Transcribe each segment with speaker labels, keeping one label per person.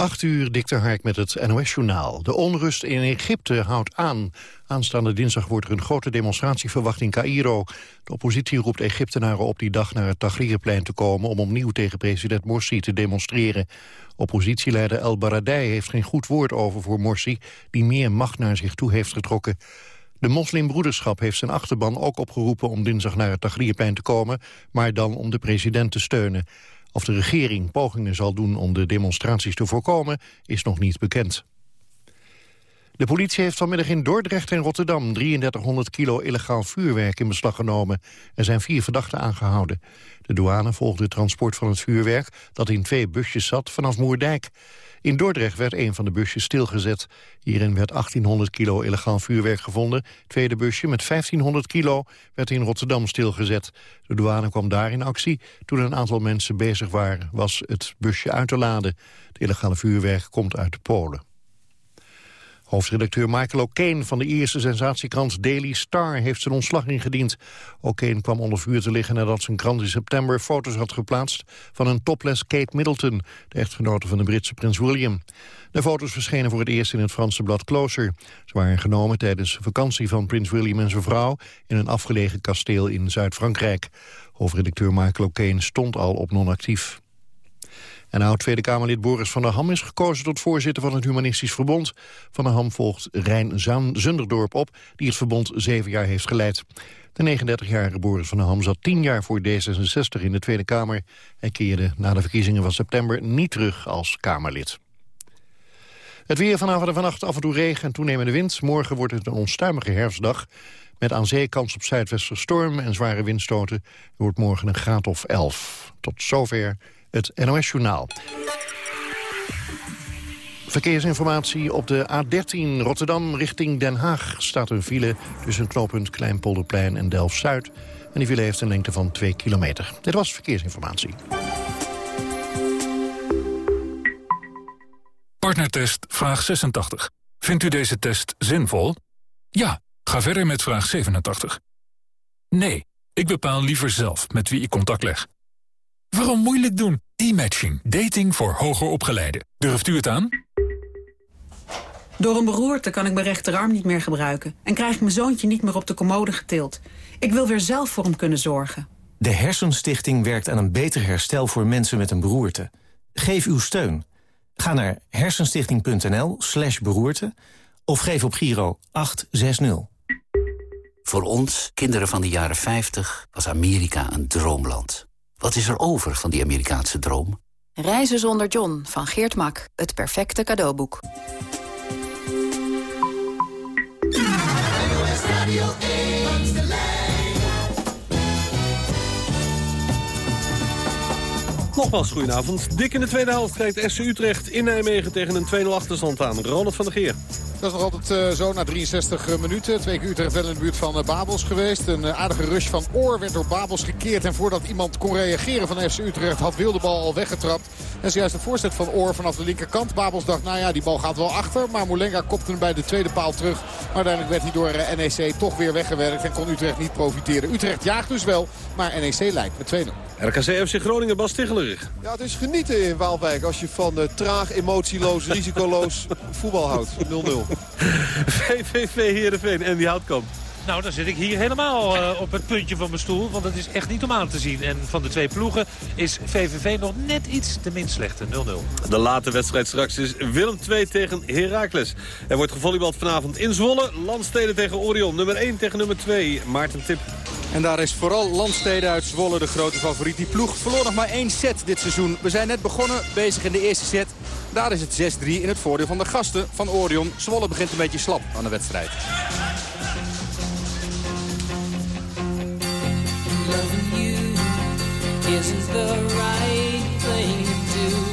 Speaker 1: 8 uur, Dikter Hark met het NOS-journaal. De onrust in Egypte houdt aan. Aanstaande dinsdag wordt er een grote demonstratie verwacht in Cairo. De oppositie roept Egyptenaren op die dag naar het Tahrirplein te komen... om opnieuw tegen president Morsi te demonstreren. Oppositieleider El Baradei heeft geen goed woord over voor Morsi... die meer macht naar zich toe heeft getrokken. De moslimbroederschap heeft zijn achterban ook opgeroepen... om dinsdag naar het Tahrirplein te komen... maar dan om de president te steunen. Of de regering pogingen zal doen om de demonstraties te voorkomen, is nog niet bekend. De politie heeft vanmiddag in Dordrecht en Rotterdam 3300 kilo illegaal vuurwerk in beslag genomen. Er zijn vier verdachten aangehouden. De douane volgde het transport van het vuurwerk dat in twee busjes zat vanaf Moerdijk. In Dordrecht werd een van de busjes stilgezet. Hierin werd 1800 kilo illegaal vuurwerk gevonden. tweede busje met 1500 kilo werd in Rotterdam stilgezet. De douane kwam daar in actie toen een aantal mensen bezig waren... was het busje uit te laden. Het illegale vuurwerk komt uit Polen. Hoofdredacteur Michael O'Kane van de Ierse sensatiekrant Daily Star heeft zijn ontslag ingediend. O'Kane kwam onder vuur te liggen nadat zijn krant in september foto's had geplaatst van een topless Kate Middleton, de echtgenote van de Britse prins William. De foto's verschenen voor het eerst in het Franse blad Closer. Ze waren genomen tijdens de vakantie van prins William en zijn vrouw in een afgelegen kasteel in Zuid-Frankrijk. Hoofdredacteur Michael O'Kane stond al op non-actief. En oud-Tweede Kamerlid Boris van der Ham is gekozen tot voorzitter van het Humanistisch Verbond. Van der Ham volgt Rijn Zunderdorp op, die het verbond zeven jaar heeft geleid. De 39-jarige Boris van der Ham zat tien jaar voor D66 in de Tweede Kamer. Hij keerde na de verkiezingen van september niet terug als Kamerlid. Het weer vanavond en vannacht af en toe regen en toenemende wind. Morgen wordt het een onstuimige herfstdag. Met aan zee kans op zuidwesterstorm en zware windstoten. Wordt morgen een graad of 11. Tot zover het NOS-journaal. Verkeersinformatie op de A13 Rotterdam richting Den Haag staat een file tussen knooppunt Kleinpolderplein en Delft-Zuid. En die file heeft een lengte van 2 kilometer. Dit was verkeersinformatie.
Speaker 2: Partnertest vraag 86. Vindt u deze test zinvol? Ja, ga verder met vraag 87. Nee, ik bepaal liever zelf met wie ik contact leg. Waarom moeilijk doen? E-matching. Dating voor hoger opgeleiden. Durft u het aan?
Speaker 3: Door een beroerte kan ik mijn rechterarm niet meer gebruiken... en krijg ik mijn zoontje niet meer op de commode getild. Ik wil weer zelf voor hem kunnen zorgen.
Speaker 4: De Hersenstichting werkt aan een beter herstel voor mensen met een beroerte. Geef uw steun. Ga naar hersenstichting.nl slash beroerte... of geef op Giro 860.
Speaker 5: Voor ons, kinderen van de jaren 50, was Amerika een droomland. Wat is er over van die Amerikaanse droom?
Speaker 6: Reizen zonder John van Geert Mak. Het perfecte cadeauboek.
Speaker 7: Nogmaals, goedenavond. Dik in de tweede helft krijgt SC Utrecht in Nijmegen tegen een 2-0 achterstand aan. Ronald van der Geer.
Speaker 8: Dat is nog altijd uh, zo na 63 minuten. Twee keer Utrecht wel in de buurt van uh, Babels geweest. Een aardige rush van Oor werd door Babels gekeerd. En voordat iemand kon reageren van FC Utrecht had Wilde bal al weggetrapt. En zojuist de voorzet van Oor vanaf de linkerkant. Babels dacht, nou ja, die bal gaat wel achter. Maar Moulenga kopte hem bij de tweede paal terug. Maar uiteindelijk werd hij door NEC toch weer weggewerkt. En kon Utrecht niet profiteren. Utrecht jaagt dus wel, maar NEC lijkt met 2-0.
Speaker 7: RKC FC Groningen, Bas Ticheler.
Speaker 9: Ja, het is genieten in Waalwijk als je van traag, emotieloos, risicoloos voetbal houdt. 0-0.
Speaker 7: VVV Heerenveen en die Houtkamp.
Speaker 10: Nou, dan zit ik hier helemaal uh, op het puntje van mijn stoel. Want het is echt niet om aan te zien. En van de twee ploegen is VVV nog net iets te min slechte. 0-0.
Speaker 7: De late wedstrijd straks is Willem 2 tegen Heracles. Er wordt gevolleybald vanavond in Zwolle. Landsteden tegen Orion. Nummer 1 tegen nummer 2. Maarten Tip.
Speaker 11: En daar is vooral Landsteden uit Zwolle de grote favoriet. Die ploeg verloor nog maar één set dit seizoen. We zijn net begonnen, bezig in de eerste set. Daar is het 6-3 in het voordeel van de gasten van Orion. Zwolle begint een beetje slap aan de wedstrijd. Isn't the right thing to do.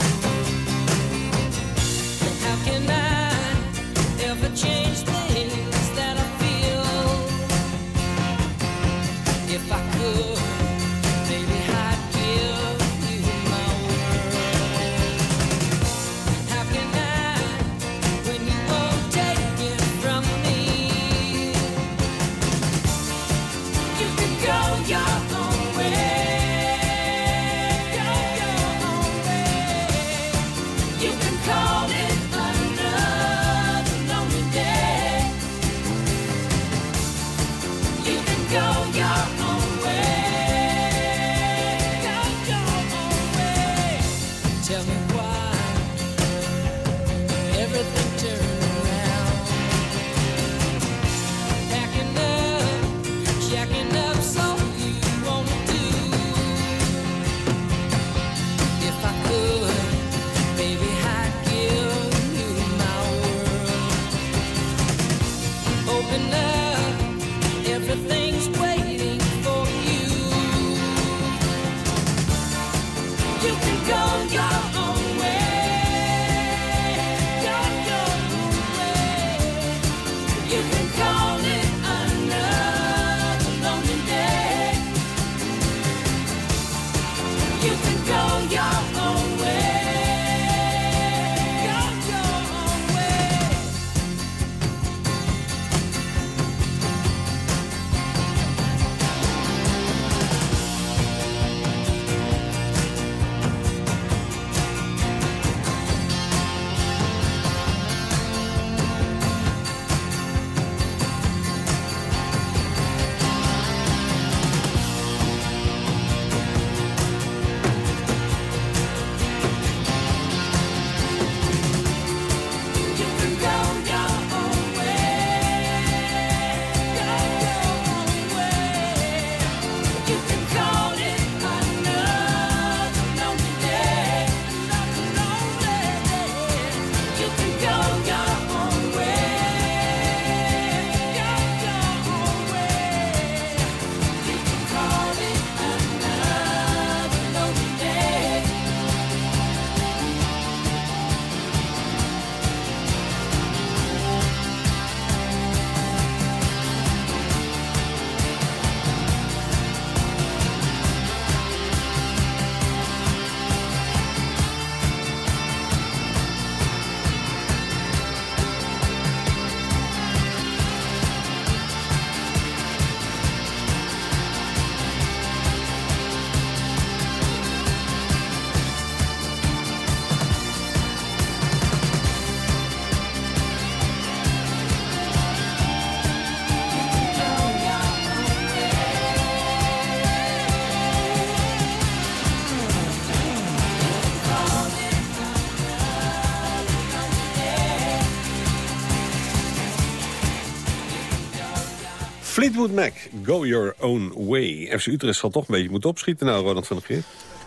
Speaker 7: Fleetwood Mac, go your own way. FC Utrecht zal toch een beetje moeten opschieten nou, Ronald van der Geer.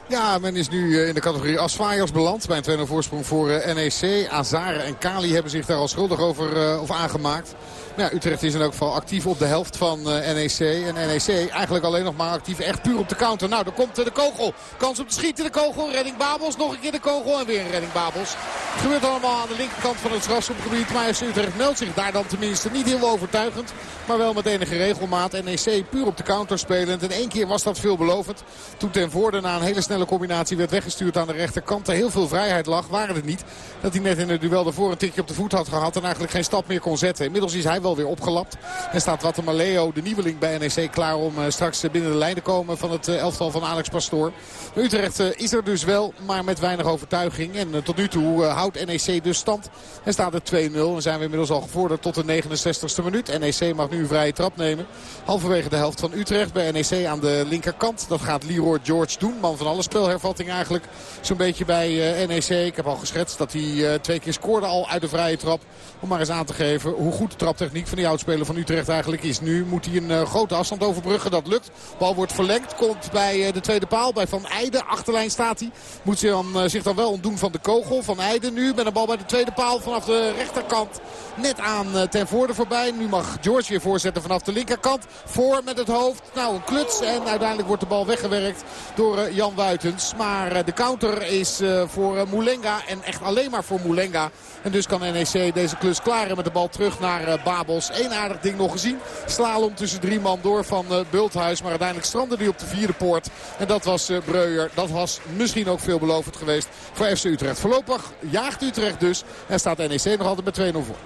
Speaker 8: Ja, men is nu eh, in de categorie Asfaiers beland. Bij een 2-0 voorsprong voor eh, NEC. Azare en Kali hebben zich daar al schuldig over uh, of aangemaakt. Ja, Utrecht is in elk geval actief op de helft van uh, NEC. En NEC eigenlijk alleen nog maar actief echt puur op de counter. Nou, daar komt de kogel. Kans op te schieten, de kogel. Redding Babels, nog een keer de kogel en weer een redding Babels. Het gebeurt allemaal aan de linkerkant van het strafschopgebied. Maar FC Utrecht meldt zich daar dan tenminste niet heel overtuigend. Maar wel met enige regelmaat. NEC puur op de counter spelend. En één keer was dat veelbelovend. Toen ten voorde na een hele snelle combinatie werd weggestuurd aan de rechterkant. Er heel veel vrijheid lag, waren het niet. Dat hij net in het duel ervoor een tikje op de voet had gehad. En eigenlijk geen stap meer kon zetten. Inmiddels is hij wel weer opgelapt. En staat Wattemaleo, de nieuweling bij NEC, klaar om uh, straks binnen de lijn te komen van het uh, elftal van Alex Pastoor. Utrecht uh, is er dus wel, maar met weinig overtuiging. En tot nu toe houdt NEC dus stand. En staat het 2-0. En zijn we inmiddels al gevorderd tot de 69ste minuut. NEC mag nu een vrije trap nemen. Halverwege de helft van Utrecht bij NEC aan de linkerkant. Dat gaat Leroy George doen. Man van alle spelhervatting eigenlijk. Zo'n beetje bij NEC. Ik heb al geschetst dat hij twee keer scoorde al uit de vrije trap. Om maar eens aan te geven hoe goed de traptechniek van die oudspeler van Utrecht eigenlijk is. Nu moet hij een uh, grote afstand overbruggen. Dat lukt. Bal wordt verlengd. Komt bij uh, de tweede paal. Bij Van Eijden. Achterlijn staat hij. Moet zich dan, uh, zich dan wel ontdoen van de kogel. Van Eijden nu met een bal bij de tweede paal vanaf de rechterkant. Net aan ten voorde voorbij. Nu mag George weer voorzetten vanaf de linkerkant. Voor met het hoofd. Nou een kluts. En uiteindelijk wordt de bal weggewerkt door Jan Wuitens. Maar de counter is voor Moulenga. En echt alleen maar voor Moulenga. En dus kan NEC deze klus klaren met de bal terug naar Babels. Eén aardig ding nog gezien. Slalom tussen drie man door van uh, Bulthuis. Maar uiteindelijk strandde hij op de vierde poort. En dat was uh, Breuer. Dat was misschien ook veelbelovend geweest voor FC Utrecht. Voorlopig jaagt Utrecht dus. En staat NEC nog altijd met 2-0 voor.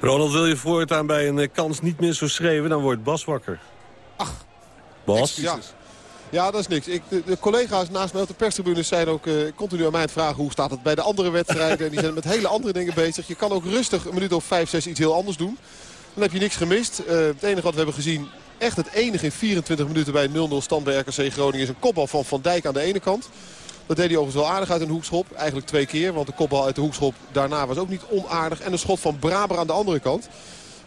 Speaker 7: Ronald, wil je voortaan bij een kans niet meer zo schreeuwen? Dan wordt Bas wakker.
Speaker 8: Ach.
Speaker 7: Bas?
Speaker 9: Ja. Ja, dat is niks. Ik, de, de, collega's naast mij op de perstribune zijn ook uh, continu aan mij het vragen... hoe staat het bij de andere wedstrijden. En die zijn met hele andere dingen bezig. Je kan ook rustig een minuut of 5, 6 iets heel anders doen. Dan heb je niks gemist. Uh, het enige wat we hebben gezien, echt het enige in 24 minuten bij 0-0 stand bij RKC Groningen... is een kopbal van Van Dijk aan de ene kant. Dat deed hij overigens wel aardig uit een hoekschop. Eigenlijk twee keer, want de kopbal uit de hoekschop daarna was ook niet onaardig. En een schot van Braber aan de andere kant.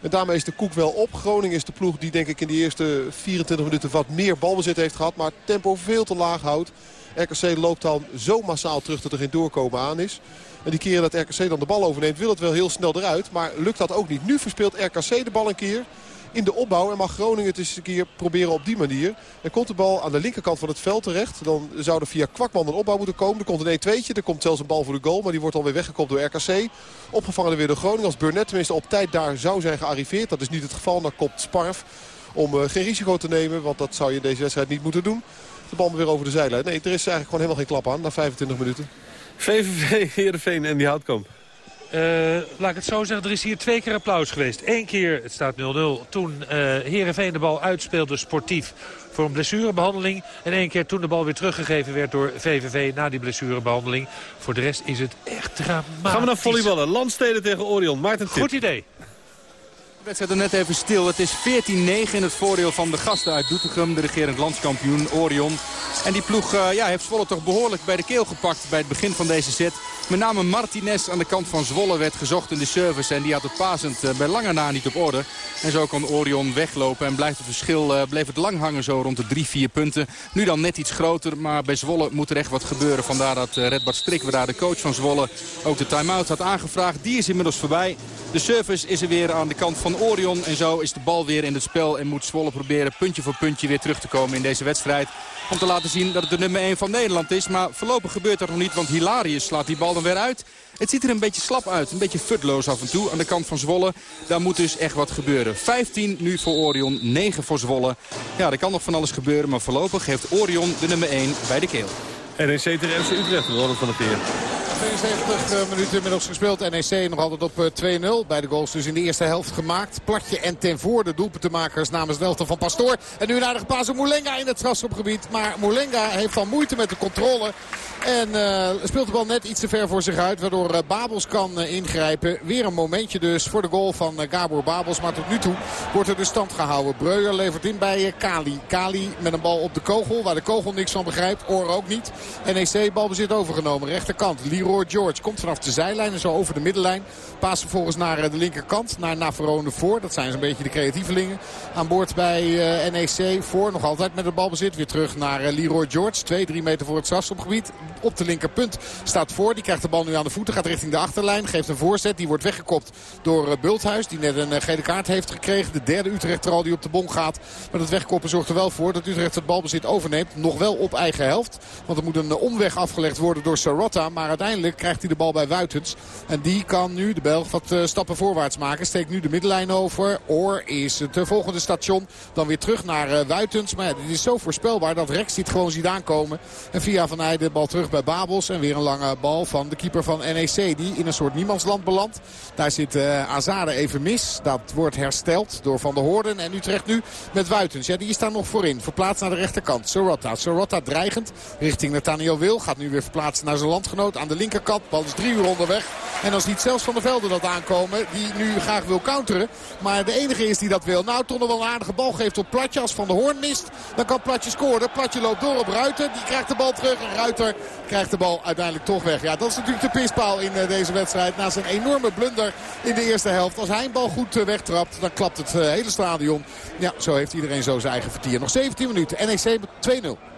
Speaker 9: En daarmee is de koek wel op. Groningen is de ploeg die denk ik in de eerste 24 minuten wat meer balbezit heeft gehad. Maar tempo veel te laag houdt. RKC loopt dan zo massaal terug dat er geen doorkomen aan is. En die keren dat RKC dan de bal overneemt wil het wel heel snel eruit. Maar lukt dat ook niet. Nu verspeelt RKC de bal een keer in de opbouw. En mag Groningen het eens een keer proberen op die manier. En komt de bal aan de linkerkant van het veld terecht. Dan zou er via Kwakman een opbouw moeten komen. Er komt een 1-2'tje. Er komt zelfs een bal voor de goal. Maar die wordt alweer weggekopt door RKC. Opgevangen weer door Groningen. Als Burnett tenminste op tijd daar zou zijn gearriveerd. Dat is niet het geval. Dan komt Sparf om uh, geen risico te nemen. Want dat zou je in deze wedstrijd niet moeten doen. De bal weer over de zijlijn. Nee, er is eigenlijk gewoon helemaal geen klap aan na 25 minuten.
Speaker 7: VVV, Heerenveen en die houtkamp.
Speaker 10: Uh, laat ik het zo zeggen, er is hier twee keer applaus geweest. Eén keer, het staat 0-0, toen uh, Heerenveen de bal uitspeelde sportief voor een blessurebehandeling. En één keer toen de bal weer teruggegeven werd door VVV na die blessurebehandeling. Voor de rest is het echt dramatisch.
Speaker 7: Gaan we naar volleyballen. Landsteden tegen Orion. Maarten Tip.
Speaker 10: Goed idee.
Speaker 11: De wedstrijd er net even stil. Het is 14-9 in het voordeel van de gasten uit Doetinchem. De regerend landskampioen Orion. En die ploeg uh, ja, heeft Zwolle toch behoorlijk bij de keel gepakt bij het begin van deze set. Met name Martinez aan de kant van Zwolle werd gezocht in de service. En die had het pasend uh, bij lange na niet op orde. En zo kan Orion weglopen. En blijft het verschil, uh, bleef het lang hangen zo rond de 3-4 punten. Nu dan net iets groter. Maar bij Zwolle moet er echt wat gebeuren. Vandaar dat uh, Redbart Strik, daar de coach van Zwolle, ook de time-out had aangevraagd. Die is inmiddels voorbij. De service is er weer aan de kant van Orion. En zo is de bal weer in het spel. En moet Zwolle proberen puntje voor puntje weer terug te komen in deze wedstrijd. Om te laten zien dat het de nummer 1 van Nederland is. Maar voorlopig gebeurt dat nog niet. Want Hilarius slaat die bal weer uit. Het ziet er een beetje slap uit. Een beetje futloos af en toe aan de kant van Zwolle. Daar moet dus echt wat gebeuren. 15 nu voor Orion, 9 voor Zwolle. Ja, er kan nog van alles gebeuren. Maar voorlopig heeft Orion de nummer 1 bij de keel.
Speaker 7: NEC tegen Utrecht, Ronald van der Veer.
Speaker 8: 72 minuten inmiddels gespeeld. NEC nog altijd op 2-0. Beide goals dus in de eerste helft gemaakt. Platje en ten voor de doelpuntenmakers namens Delta van Pastoor. En nu een aardige paas op Moulenga in het strafschopgebied. Maar Moulenga heeft al moeite met de controle. En uh, speelt de bal net iets te ver voor zich uit. Waardoor Babels kan ingrijpen. Weer een momentje dus voor de goal van Gabor Babels. Maar tot nu toe wordt er de stand gehouden. Breuer levert in bij Kali. Kali met een bal op de kogel. Waar de kogel niks van begrijpt. Oor ook niet. NEC balbezit overgenomen. Rechterkant. Leroy George komt vanaf de zijlijn en zo over de middenlijn. Paas vervolgens naar de linkerkant. Naar Navarone voor. Dat zijn zo'n beetje de creatievelingen. Aan boord bij NEC. Voor nog altijd met de balbezit. Weer terug naar Leroy George. 2-3 meter voor het strafschopgebied op de linkerpunt staat voor. Die krijgt de bal nu aan de voeten. Gaat richting de achterlijn. Geeft een voorzet. Die wordt weggekopt door Bulthuis. Die net een gele kaart heeft gekregen. De derde Utrechter al die op de bon gaat. Maar dat wegkoppen zorgt er wel voor dat Utrecht het balbezit overneemt. Nog wel op eigen helft. Want er moet een omweg afgelegd worden door Sarotta. Maar uiteindelijk krijgt hij de bal bij Wuitens. En die kan nu de Belg wat stappen voorwaarts maken. Steekt nu de middenlijn over. Oor is het volgende station. Dan weer terug naar Wuitens. Maar ja, dit is zo voorspelbaar dat Rex dit gewoon ziet aankomen. En via Van Heijden de bal terug bij Babels. En weer een lange bal van de keeper van NEC. Die in een soort niemandsland belandt. Daar zit Azade even mis. Dat wordt hersteld door Van der Hoorden. En Utrecht nu met Wuitens. Ja, die is daar nog voorin. Verplaatst naar de rechterkant. Sorotta. Sorotta dreigend richting Nathaniel Wil. Gaat nu weer verplaatsen naar zijn landgenoot aan de linkerkant. Bal is drie uur onderweg. En dan ziet zelfs Van der Velde dat aankomen. Die nu graag wil counteren. Maar de enige is die dat wil. Nou, nog wel een aardige bal geeft op Platje. Als Van der Hoorn mist, dan kan Platje scoren. Platje loopt door op Ruiter. Die krijgt de bal terug. En Ruiter krijgt de bal uiteindelijk toch weg. Ja, dat is natuurlijk de pispaal in uh, deze wedstrijd. Na zijn enorme blunder in de eerste helft. Als hij een bal goed uh, wegtrapt, dan klapt het uh, hele stadion. Ja, zo heeft iedereen zo zijn eigen vertier. Nog 17 minuten. NEC 2-0.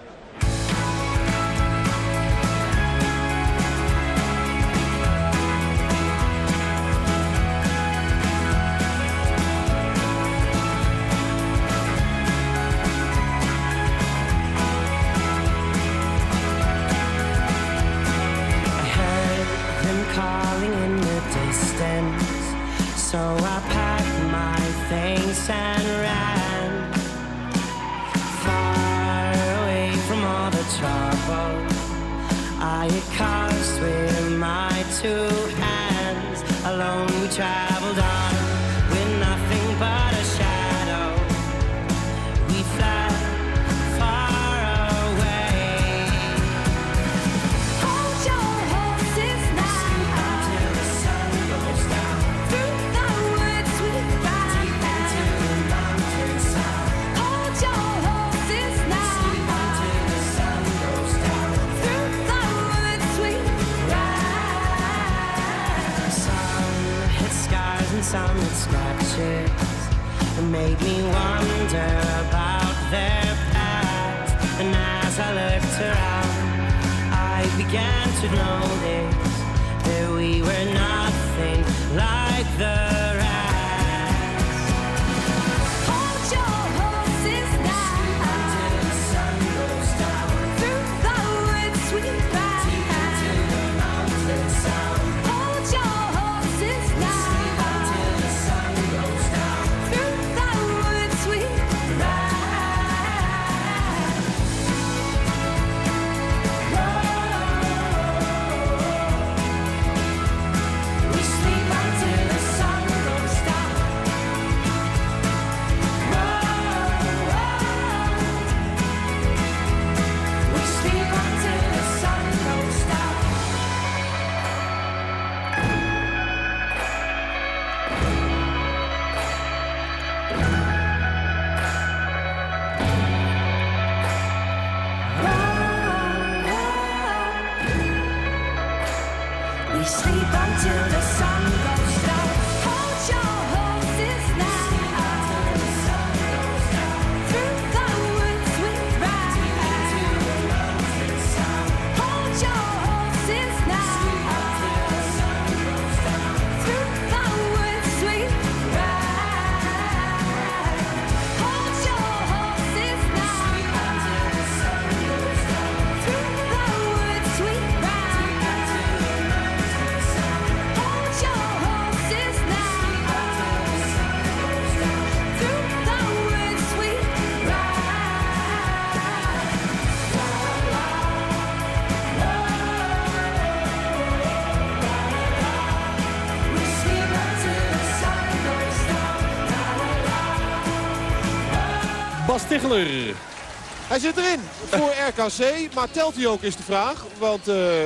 Speaker 9: Hij zit erin voor RKC, maar telt hij ook is de vraag. Want eh,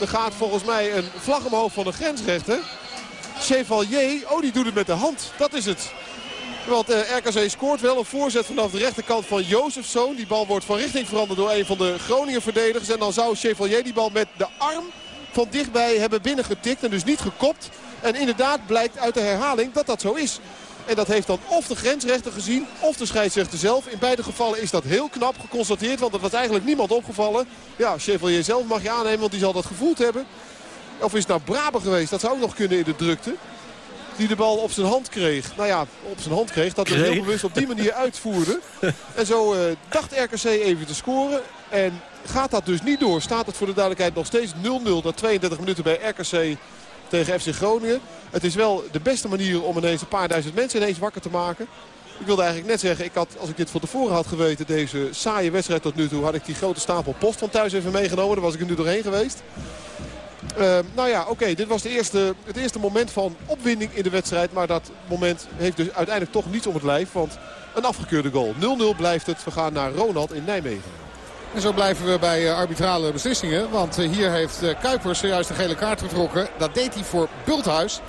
Speaker 9: er gaat volgens mij een vlag omhoog van de grensrechter. Chevalier, oh die doet het met de hand, dat is het. Want eh, RKC scoort wel een voorzet vanaf de rechterkant van Jozefzoon. Die bal wordt van richting veranderd door een van de Groningen verdedigers. En dan zou Chevalier die bal met de arm van dichtbij hebben binnengetikt en dus niet gekopt. En inderdaad blijkt uit de herhaling dat dat zo is. En dat heeft dan of de grensrechter gezien of de scheidsrechter zelf. In beide gevallen is dat heel knap geconstateerd. Want er was eigenlijk niemand opgevallen. Ja, Chevalier zelf mag je aannemen, want die zal dat gevoeld hebben. Of is het nou Braber geweest? Dat zou ook nog kunnen in de drukte. Die de bal op zijn hand kreeg. Nou ja, op zijn hand kreeg. Dat hij heel bewust op die manier uitvoerde. En zo eh, dacht RKC even te scoren. En gaat dat dus niet door. Staat het voor de duidelijkheid nog steeds 0-0 na 32 minuten bij RKC tegen FC Groningen. Het is wel de beste manier om ineens een paar duizend mensen ineens wakker te maken. Ik wilde eigenlijk net zeggen, ik had, als ik dit van tevoren had geweten, deze saaie wedstrijd tot nu toe, had ik die grote stapel post van thuis even meegenomen. Daar was ik er nu doorheen geweest. Eh, nou ja, oké, dit was de eerste, het eerste moment van opwinding in de wedstrijd. Maar dat moment heeft dus uiteindelijk toch niets om het lijf. Want een afgekeurde goal. 0-0 blijft het. We gaan naar Ronald in Nijmegen.
Speaker 8: En zo blijven we bij eh, arbitrale beslissingen. Want eh, hier heeft eh, Kuipers zojuist een gele kaart getrokken. Dat deed hij voor Bulthuis.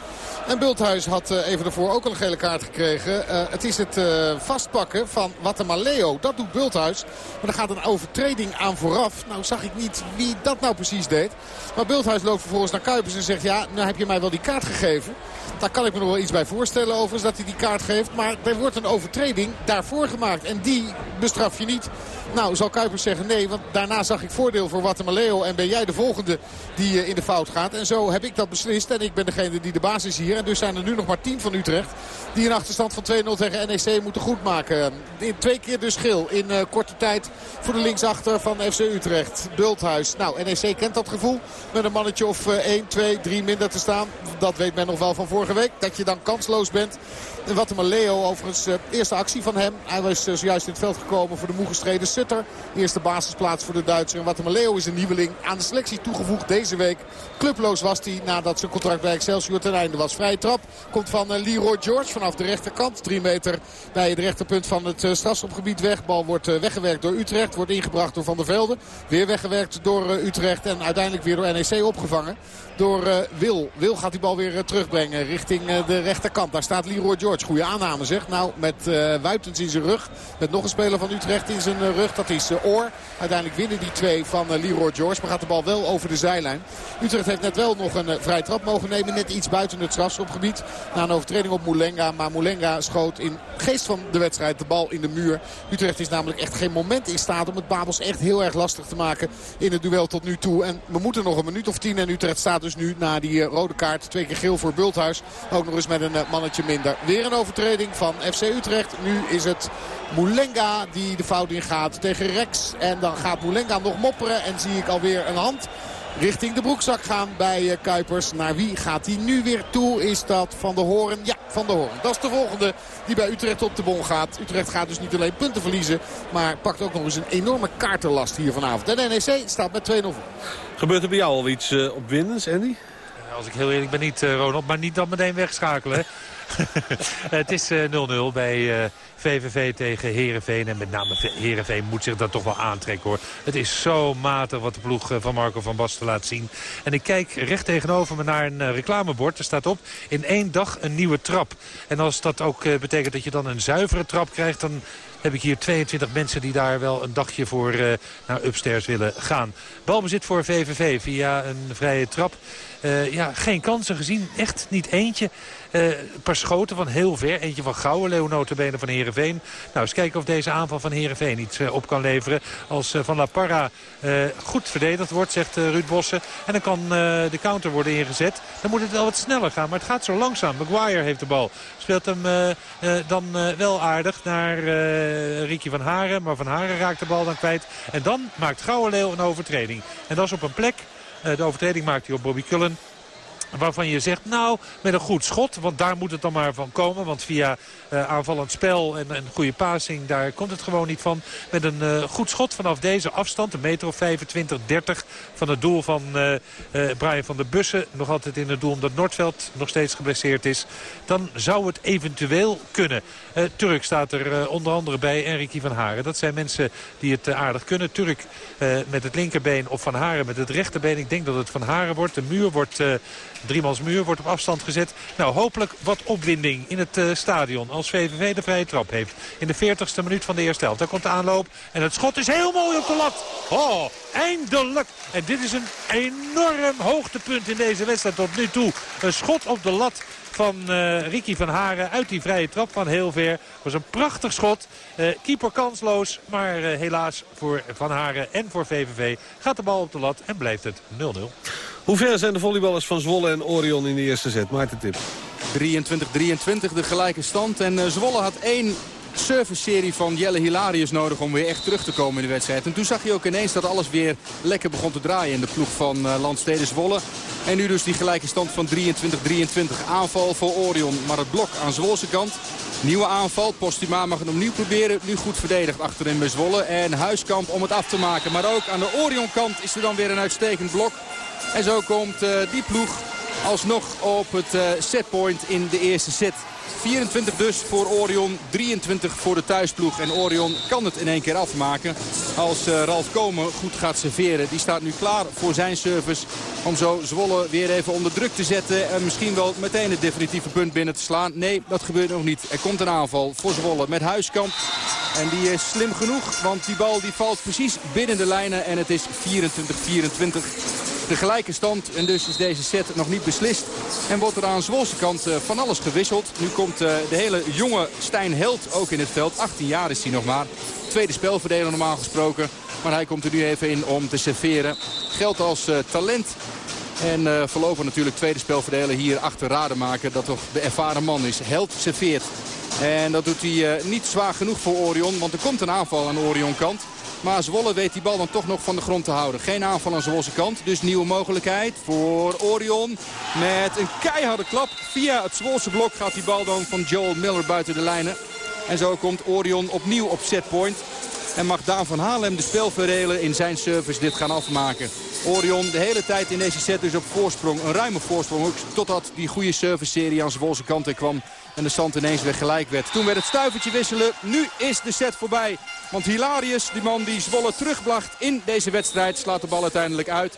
Speaker 8: En Bulthuis had even daarvoor ook al een gele kaart gekregen. Het is het vastpakken van Watamaleo. Dat doet Bulthuis. Maar er gaat een overtreding aan vooraf. Nou zag ik niet wie dat nou precies deed. Maar Bulthuis loopt vervolgens naar Kuipers en zegt... ja, nou heb je mij wel die kaart gegeven. Daar kan ik me nog wel iets bij voorstellen overigens dat hij die kaart geeft. Maar er wordt een overtreding daarvoor gemaakt. En die bestraf je niet. Nou, zal Kuipers zeggen nee, want daarna zag ik voordeel voor Watamaleo. En ben jij de volgende die eh, in de fout gaat. En zo heb ik dat beslist. En ik ben degene die de baas is hier. En dus zijn er nu nog maar 10 van Utrecht. Die een achterstand van 2-0 tegen NEC moeten goedmaken. In twee keer dus geel in eh, korte tijd voor de linksachter van FC Utrecht. Bulthuis. Nou, NEC kent dat gevoel. Met een mannetje of eh, 1, 2, 3 minder te staan. Dat weet men nog wel van vorige week. Dat je dan kansloos bent. En Watamaleo overigens uh, eerste actie van hem. Hij was uh, zojuist in het veld gekomen voor de moe gestreden Sutter. Eerste basisplaats voor de Duitser. En Watamaleo is een nieuweling aan de selectie toegevoegd deze week. Clubloos was hij nadat zijn contract bij Excelsior ten einde was. Vrije trap komt van uh, Leroy George vanaf de rechterkant. Drie meter bij het rechterpunt van het strafschopgebied weg. Bal wordt weggewerkt door Utrecht. Wordt ingebracht door Van der Velde. Weer weggewerkt door Utrecht. En uiteindelijk weer door NEC opgevangen. Door Wil. Wil gaat die bal weer terugbrengen richting de rechterkant. Daar staat Leroy George. Goede aanname zeg. Nou met uh, Wuitens in zijn rug. Met nog een speler van Utrecht in zijn uh, rug. Dat is uh, Oor. Uiteindelijk winnen die twee van Leroy George. Maar gaat de bal wel over de zijlijn. Utrecht heeft net wel nog een vrij trap mogen nemen. Net iets buiten het strafschopgebied. Na een overtreding op Moulenga. Maar Moulenga schoot in geest van de wedstrijd de bal in de muur. Utrecht is namelijk echt geen moment in staat om het Babels echt heel erg lastig te maken in het duel tot nu toe. En we moeten nog een minuut of tien. En Utrecht staat dus nu na die rode kaart. Twee keer geel voor Bulthuis. Ook nog eens met een mannetje minder. Weer een overtreding van FC Utrecht. Nu is het Moulenga die de fout ingaat tegen Rex. En dan gaat Moulenga nog mopperen. En zie ik alweer een hand richting de broekzak gaan bij Kuipers. Naar wie gaat hij nu weer toe? Is dat Van de Horen? Ja, Van de Horen. Dat is de volgende die bij Utrecht op de bon gaat. Utrecht gaat dus niet alleen punten verliezen. Maar pakt ook nog eens een enorme kaartenlast hier vanavond. En de NEC staat met 2-0 voor.
Speaker 7: Gebeurt er bij jou al iets uh, opwindends, Andy?
Speaker 10: Als ik heel eerlijk ben niet, uh, Ronald. Maar niet dan meteen wegschakelen. het is 0-0 uh, bij VVV tegen Herenveen. En met name Herenveen moet zich dat toch wel aantrekken hoor. Het is zo matig wat de ploeg van Marco van Basten laat zien. En ik kijk recht tegenover me naar een reclamebord. Er staat op in één dag een nieuwe trap. En als dat ook betekent dat je dan een zuivere trap krijgt... dan heb ik hier 22 mensen die daar wel een dagje voor naar upstairs willen gaan. Balbezit voor VVV via een vrije trap. Ja, geen kansen gezien. Echt niet eentje. Een paar schoten van heel ver. Eentje van Gouwen, Leonotenbenen van Heerenveen. Nou, eens kijken of deze aanval van Heerenveen iets uh, op kan leveren. Als Van La Parra goed verdedigd wordt, zegt Ruud Bossen. En dan kan de counter worden ingezet. Dan moet het wel wat sneller gaan. Maar het gaat zo langzaam. Maguire heeft de bal. Speelt hem dan wel aardig naar Ricky van Haren. Maar Van Haren raakt de bal dan kwijt. En dan maakt Gouwenleeuw een overtreding. En dat is op een plek de overtreding maakt hij op Bobby Cullen. Waarvan je zegt, nou, met een goed schot. Want daar moet het dan maar van komen. Want via uh, aanvallend spel en een goede passing, daar komt het gewoon niet van. Met een uh, goed schot vanaf deze afstand, een meter of 25, 30 van het doel van uh, Brian van der Bussen. Nog altijd in het doel omdat Noordveld nog steeds geblesseerd is. Dan zou het eventueel kunnen. Turk staat er onder andere bij en Ricky van Haren. Dat zijn mensen die het aardig kunnen. Turk met het linkerbeen of Van Haren met het rechterbeen. Ik denk dat het Van Haren wordt. De muur wordt... Driemans muur wordt op afstand gezet. Nou, hopelijk wat opwinding in het uh, stadion als VVV de vrije trap heeft. In de 40ste minuut van de eerste helft. Daar komt de aanloop en het schot is heel mooi op de lat. Oh, eindelijk. En dit is een enorm hoogtepunt in deze wedstrijd tot nu toe. Een schot op de lat van uh, Ricky van Haren uit die vrije trap van heel ver. was een prachtig schot. Uh, keeper kansloos, maar helaas voor Van Haren en voor VVV gaat de bal op de lat en blijft het 0-0.
Speaker 7: Hoe ver zijn de volleyballers van Zwolle en Orion in de eerste set? Maarten Tip.
Speaker 11: 23-23 de gelijke stand. En Zwolle had één service-serie van Jelle Hilarius nodig om weer echt terug te komen in de wedstrijd. En toen zag je ook ineens dat alles weer lekker begon te draaien in de ploeg van uh, Landsteden Zwolle. En nu dus die gelijke stand van 23-23. Aanval voor Orion, maar het blok aan Zwolse kant. Nieuwe aanval, Postuma mag het opnieuw proberen. Nu goed verdedigd achterin bij Zwolle. En Huiskamp om het af te maken. Maar ook aan de Orion kant is er dan weer een uitstekend blok. En zo komt uh, die ploeg alsnog op het uh, setpoint in de eerste set. 24 dus voor Orion, 23 voor de thuisploeg. En Orion kan het in één keer afmaken als uh, Ralf Komen goed gaat serveren. Die staat nu klaar voor zijn service om zo Zwolle weer even onder druk te zetten. En misschien wel meteen het definitieve punt binnen te slaan. Nee, dat gebeurt nog niet. Er komt een aanval voor Zwolle met Huiskamp. En die is slim genoeg, want die bal die valt precies binnen de lijnen. En het is 24-24 de gelijke stand. En dus is deze set nog niet beslist. En wordt er aan Zwolse kant uh, van alles gewisseld. Nu komt uh, de hele jonge Stijn Held ook in het veld. 18 jaar is hij nog maar. Tweede spelverdeler normaal gesproken. Maar hij komt er nu even in om te serveren. Geldt als uh, talent. En uh, voorlopig natuurlijk tweede spelverdeler hier achter Rademaker. Dat toch de ervaren man is. Held serveert. En dat doet hij niet zwaar genoeg voor Orion. Want er komt een aanval aan de Orion kant. Maar Zwolle weet die bal dan toch nog van de grond te houden. Geen aanval aan Zwolse kant. Dus nieuwe mogelijkheid voor Orion. Met een keiharde klap. Via het Zwolse blok gaat die bal dan van Joel Miller buiten de lijnen. En zo komt Orion opnieuw op setpoint. En mag Daan van Haarlem de spelverdeler in zijn service dit gaan afmaken. Orion de hele tijd in deze set dus op voorsprong. Een ruime voorsprong ook totdat die goede service-serie aan Zwolse kant kwam. En de stand ineens weer gelijk werd. Toen werd het stuivertje wisselen. Nu is de set voorbij. Want Hilarius, die man die Zwolle terugblacht in deze wedstrijd, slaat de bal uiteindelijk uit. 26-24.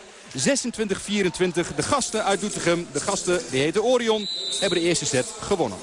Speaker 11: De gasten uit Doetinchem, de gasten die heten Orion, hebben de eerste set gewonnen.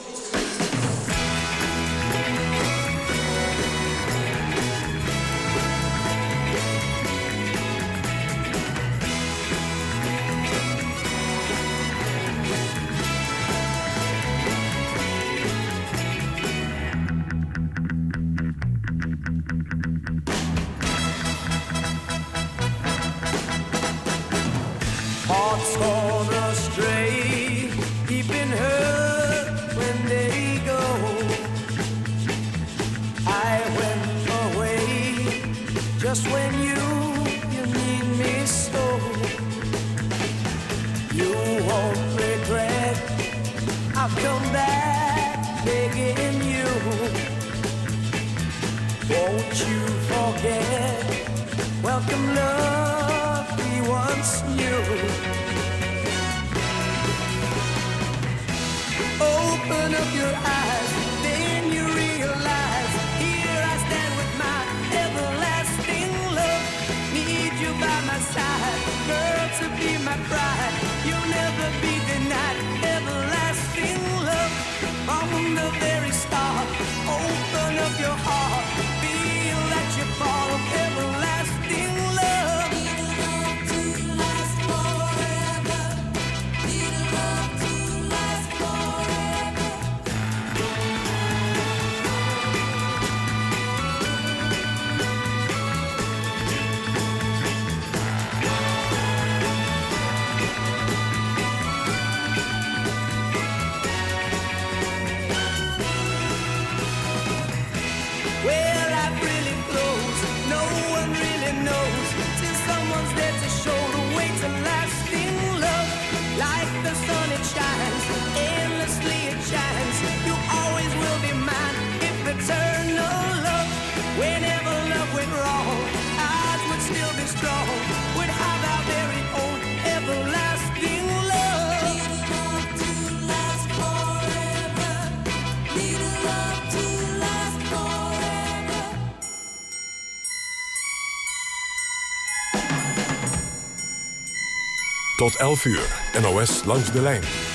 Speaker 12: 11 uur, NOS langs de lijn.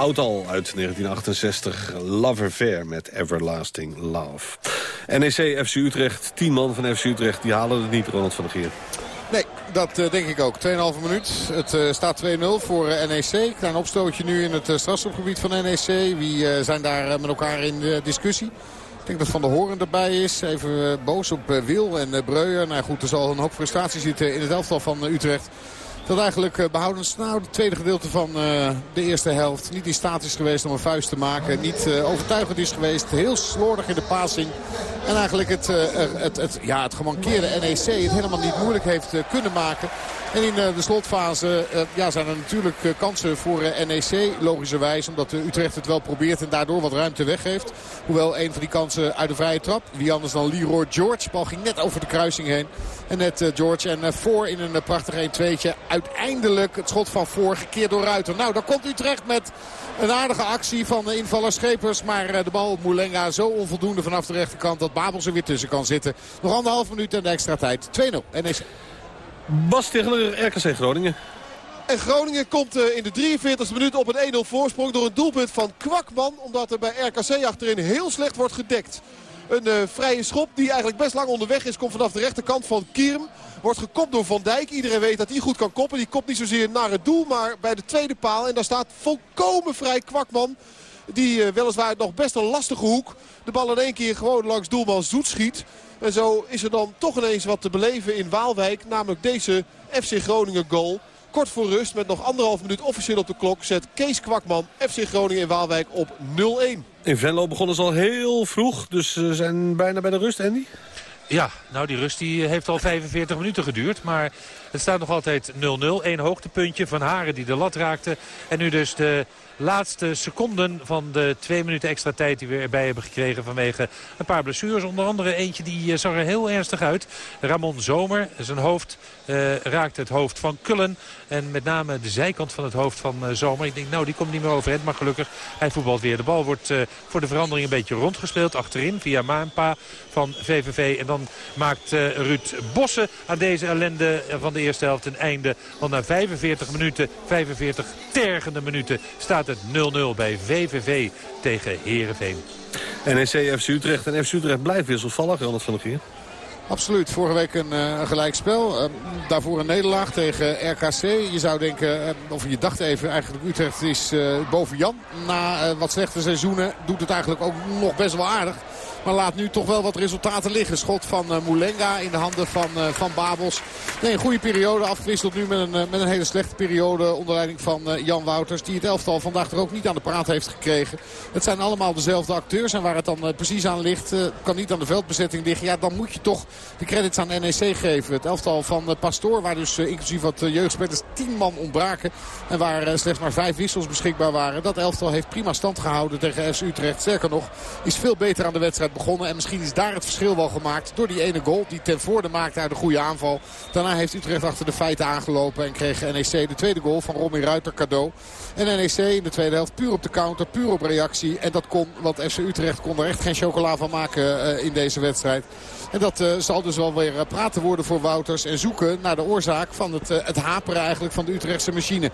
Speaker 7: Oud uit 1968. Love Affair met Everlasting Love. NEC FC Utrecht, 10 man van FC Utrecht, die halen het niet, Ronald van der Geer.
Speaker 8: Nee, dat eh, denk ik ook. 2,5 minuut. Het eh, staat 2-0 voor eh, NEC. Klein opstootje nu in het strafschopgebied van NEC. Wie zijn daar met elkaar in discussie? Ik denk dat Van der Hoorn erbij is. Even boos op Wil en Breuer. Nou goed, er zal een hoop frustratie zitten in het elftal van Utrecht. Dat eigenlijk eh, behoudens nou het tweede gedeelte van eh, de eerste helft niet in staat is geweest om een vuist te maken. Niet eh, overtuigend is geweest. Heel slordig in de passing. En eigenlijk het, het, het, ja, het gemankeerde NEC het helemaal niet moeilijk heeft kunnen maken. En in eh, de slotfase eh, ja, zijn er natuurlijk eh, kansen voor NEC. Logischerwijs omdat Utrecht het wel probeert en daardoor wat ruimte weggeeft. Hoewel een van die kansen uit de vrije trap. Wie anders dan Leroy George. Bal ging net over de kruising heen. En net George en voor in een prachtig 1-2'tje. Uiteindelijk het schot van voor gekeerd door Ruiter. Nou, dan komt Utrecht met een aardige actie van de invaller Schepers. Maar de bal Moulenga zo onvoldoende vanaf de rechterkant dat Babels er weer tussen kan zitten. Nog anderhalf minuut en de extra tijd. 2-0 NEC.
Speaker 7: Bas Tegeler, RKC Groningen.
Speaker 9: En Groningen komt eh, in de 43e minuut op een 1-0 voorsprong door een doelpunt van Kwakman. Omdat er bij RKC achterin heel slecht wordt gedekt. Een eh, vrije schop die eigenlijk best lang onderweg is. Komt vanaf de rechterkant van Kierm. Wordt gekopt door Van Dijk. Iedereen weet dat hij goed kan koppen. Die kopt niet zozeer naar het doel, maar bij de tweede paal. En daar staat volkomen vrij Kwakman. Die eh, weliswaar uit nog best een lastige hoek de bal in één keer gewoon langs doelman Zoet schiet. En zo is er dan toch ineens wat te beleven in Waalwijk. Namelijk deze FC Groningen goal. Kort voor rust met nog anderhalf minuut officieel op de klok zet Kees Kwakman FC Groningen in Waalwijk op 0-1.
Speaker 7: In Venlo begonnen ze al heel vroeg, dus ze zijn bijna bij de rust, Andy.
Speaker 10: Ja, nou die rust die heeft al 45 minuten geduurd. Maar het staat nog altijd 0-0. Eén hoogtepuntje van Haren die de lat raakte. En nu dus de laatste seconden van de twee minuten extra tijd die we erbij hebben gekregen vanwege een paar blessures. Onder andere eentje die eh, zag er heel ernstig uit. Ramon Zomer, zijn hoofd uh, raakte het hoofd van Kullen. En met name de zijkant van het hoofd van uh, Zomer. Ik denk nou die komt niet meer overeind, maar gelukkig hij voetbalt weer. De bal wordt voor de verandering een beetje rondgespeeld achterin via Maanpa van VVV. En dan maakt Ruud Bossen aan deze ellende van de eerste helft een einde. Want na 45 minuten, 45 tergende minuten staat het 0-0 bij VVV tegen Heerenveen.
Speaker 7: NEC FC Utrecht en FC Utrecht blijft wisselvallig, Ronald van der Geer.
Speaker 8: Absoluut. Vorige week een, uh, een gelijkspel. Uh, daarvoor een nederlaag tegen RKC. Je zou denken, uh, of je dacht even, eigenlijk Utrecht is boven Jan. Na wat slechte seizoenen doet het eigenlijk ook nog best wel aardig. Maar laat nu toch wel wat resultaten liggen. Schot van uh, Moulenga in de handen van, uh, van Babels. Nee, een goede periode. Afgewisseld nu met een, uh, met een hele slechte periode. Onder leiding van Jan Wouters. Die het elftal vandaag er ook niet aan de praat heeft gekregen. Het zijn allemaal dezelfde acteurs. En waar het dan precies aan ligt. kan niet aan de veldbezetting liggen. Ja, dan moet je toch de credits aan NEC geven. Het elftal van Pastoor. Waar dus inclusief wat jeugdspelers tien man ontbraken. En waar slechts maar vijf wissels beschikbaar waren. Dat elftal heeft prima stand gehouden tegen FC Utrecht. Sterker nog, is veel beter aan de wedstrijd begonnen. En misschien is daar het verschil wel gemaakt door die ene goal die ten voorde maakte uit een goede aanval. Daarna heeft Utrecht achter de feiten aangelopen en kreeg NEC de tweede goal van Romy Ruiter cadeau. En NEC in de tweede helft puur op de counter, puur op reactie. En dat kon, want FC Utrecht kon er echt geen chocola van maken uh, in deze wedstrijd. En dat uh, zal dus wel weer uh, praten worden voor Wouters. En zoeken naar de oorzaak van het, het haperen eigenlijk van de Utrechtse machine.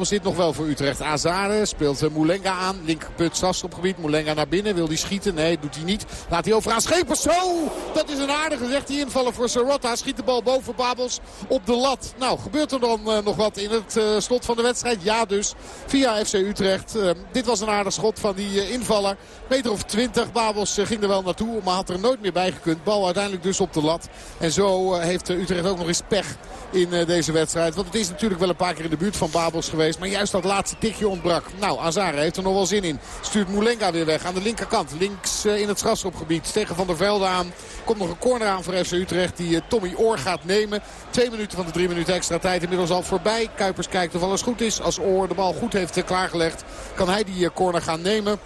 Speaker 8: zit nog wel voor Utrecht. Azade speelt Moulenga aan. Linkerpunt strafschopgebied. Moulenga naar binnen. Wil hij schieten? Nee, doet hij niet. Laat hij over aan Schepers. Zo! Dat is een aardige, zegt hij invallen voor Sarotta. Schiet de bal boven Babels op de lat. Nou, gebeurt er dan nog wat in het slot van de wedstrijd? Ja dus. Via FC Utrecht. dit was een aardig schot van die invaller. Meter of 20. Babels ging er wel naartoe. Maar had er nooit meer bij gekund. Bal uit uiteindelijk dus op de lat. En zo eh, heeft Utrecht ook nog eens pech in eh, deze wedstrijd. Want het is natuurlijk wel een paar keer in de buurt van Babels geweest. Maar juist dat laatste tikje ontbrak. Nou, Azara heeft er nog wel zin in. Stuurt Moulenga weer weg aan de linkerkant. Links eh, in het strafschopgebied. Tegen Van der Velde aan. Komt nog een corner aan voor FC Utrecht. Die Tommy Oor gaat nemen. Twee minuten van de drie minuten extra tijd inmiddels al voorbij. Kuipers kijkt of alles goed is. Als Oor de bal goed heeft klaargelegd. Kan hij die corner gaan nemen.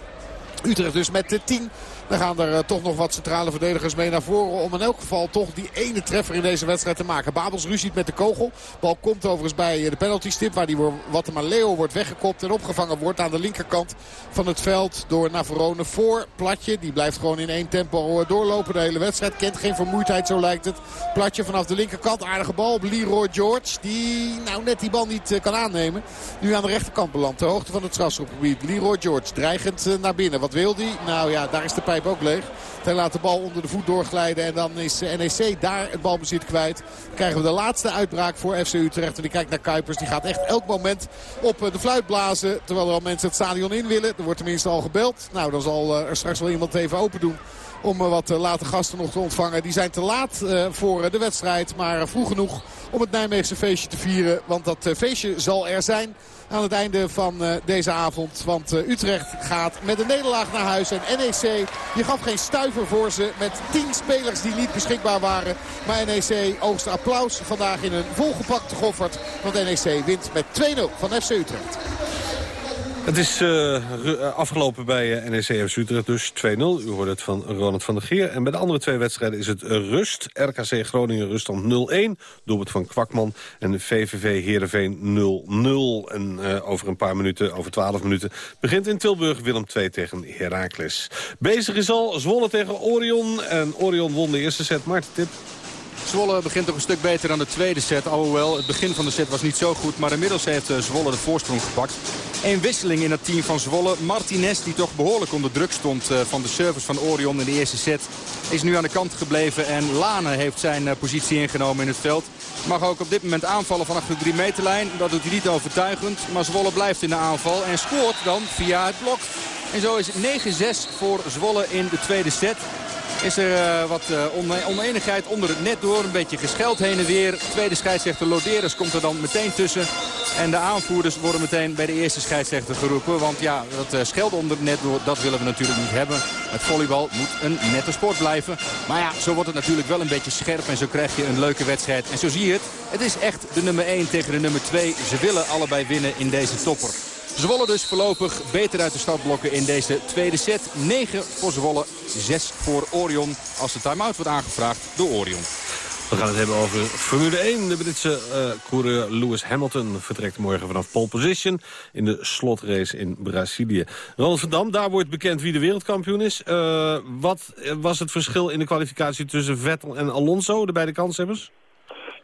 Speaker 8: Utrecht dus met de 10. Dan gaan er uh, toch nog wat centrale verdedigers mee naar voren. Om in elk geval toch die ene treffer in deze wedstrijd te maken. Babels ruziet met de kogel. Bal komt overigens bij uh, de penalty stip. Waar die Leo wordt weggekopt en opgevangen wordt aan de linkerkant van het veld. Door Navarone voor Platje. Die blijft gewoon in één tempo uh, doorlopen de hele wedstrijd. Kent geen vermoeidheid zo lijkt het. Platje vanaf de linkerkant. Aardige bal op Leroy George. Die nou net die bal niet kan aannemen. Nu aan de rechterkant belandt. De hoogte van het strafschopgebied. Leroy George dreigend naar binnen. Wat wil die? Nou ja, daar is de pijp ook leeg. Hij laat de bal onder de voet doorglijden. En dan is NEC daar het balbezit kwijt. Krijgen we de laatste uitbraak voor FC Utrecht. En die kijkt naar Kuipers. Die gaat echt elk moment op de fluit blazen. Terwijl er al mensen het stadion in willen. Er wordt tenminste al gebeld. Nou, dan zal er straks wel iemand even open doen om wat late gasten nog te ontvangen. Die zijn te laat voor de wedstrijd, maar vroeg genoeg om het Nijmeegse feestje te vieren. Want dat feestje zal er zijn aan het einde van uh, deze avond. Want uh, Utrecht gaat met een nederlaag naar huis. En NEC die gaf geen stuiver voor ze met tien spelers die niet beschikbaar waren. Maar NEC oogst applaus vandaag in een volgepakte goffert. Want NEC wint met 2-0 van FC Utrecht.
Speaker 7: Het is uh, afgelopen bij uh, NEC FC Utrecht dus 2-0. U hoorde het van Ronald van der Geer. En bij de andere twee wedstrijden is het rust. RKC Groningen ruststand 0-1. Doelpunt van Kwakman. En VVV Heerenveen 0-0. En over een paar minuten, over 12 minuten... begint in Tilburg Willem 2 tegen Heracles. Bezig is al Zwolle tegen Orion. En Orion won de eerste set. Maarten Tip.
Speaker 11: Zwolle begint toch een stuk beter dan de tweede set. Alhoewel, het begin van de set was niet zo goed. Maar inmiddels heeft Zwolle de voorsprong gepakt. Een wisseling in het team van Zwolle. Martinez, die toch behoorlijk onder druk stond eh, van de service van Orion in de eerste set, is nu aan de kant gebleven. En Lane heeft zijn eh, positie ingenomen in het veld. Mag ook op dit moment aanvallen vanaf de 3 meterlijn. Dat doet hij niet overtuigend. Maar Zwolle blijft in de aanval en scoort dan via het blok. En zo is het 9-6 voor Zwolle in de tweede set. Is er uh, wat uh, oneenigheid onder het net door. Een beetje gescheld heen en weer. Tweede scheidsrechter Loderes komt er dan meteen tussen. En de aanvoerders worden meteen bij de eerste scheidsrechter geroepen. Want ja, dat uh, schelden onder het net door, dat willen we natuurlijk niet hebben. Het volleybal moet een nette sport blijven. Maar ja, zo wordt het natuurlijk wel een beetje scherp. En zo krijg je een leuke wedstrijd. En zo zie je het. Het is echt de nummer 1 tegen de nummer 2. Ze willen allebei winnen in deze topper. Zwolle dus voorlopig beter uit de startblokken in deze tweede set. 9 voor Zwolle, 6 voor Orion. Als de time-out wordt aangevraagd door Orion.
Speaker 7: We gaan het hebben over Formule 1. De Britse uh, coureur Lewis Hamilton vertrekt morgen vanaf pole position... in de slotrace in Brazilië. Ronald van Dam, daar wordt bekend wie de wereldkampioen is. Uh, wat was het verschil in de kwalificatie tussen Vettel en Alonso, de beide kanshebbers?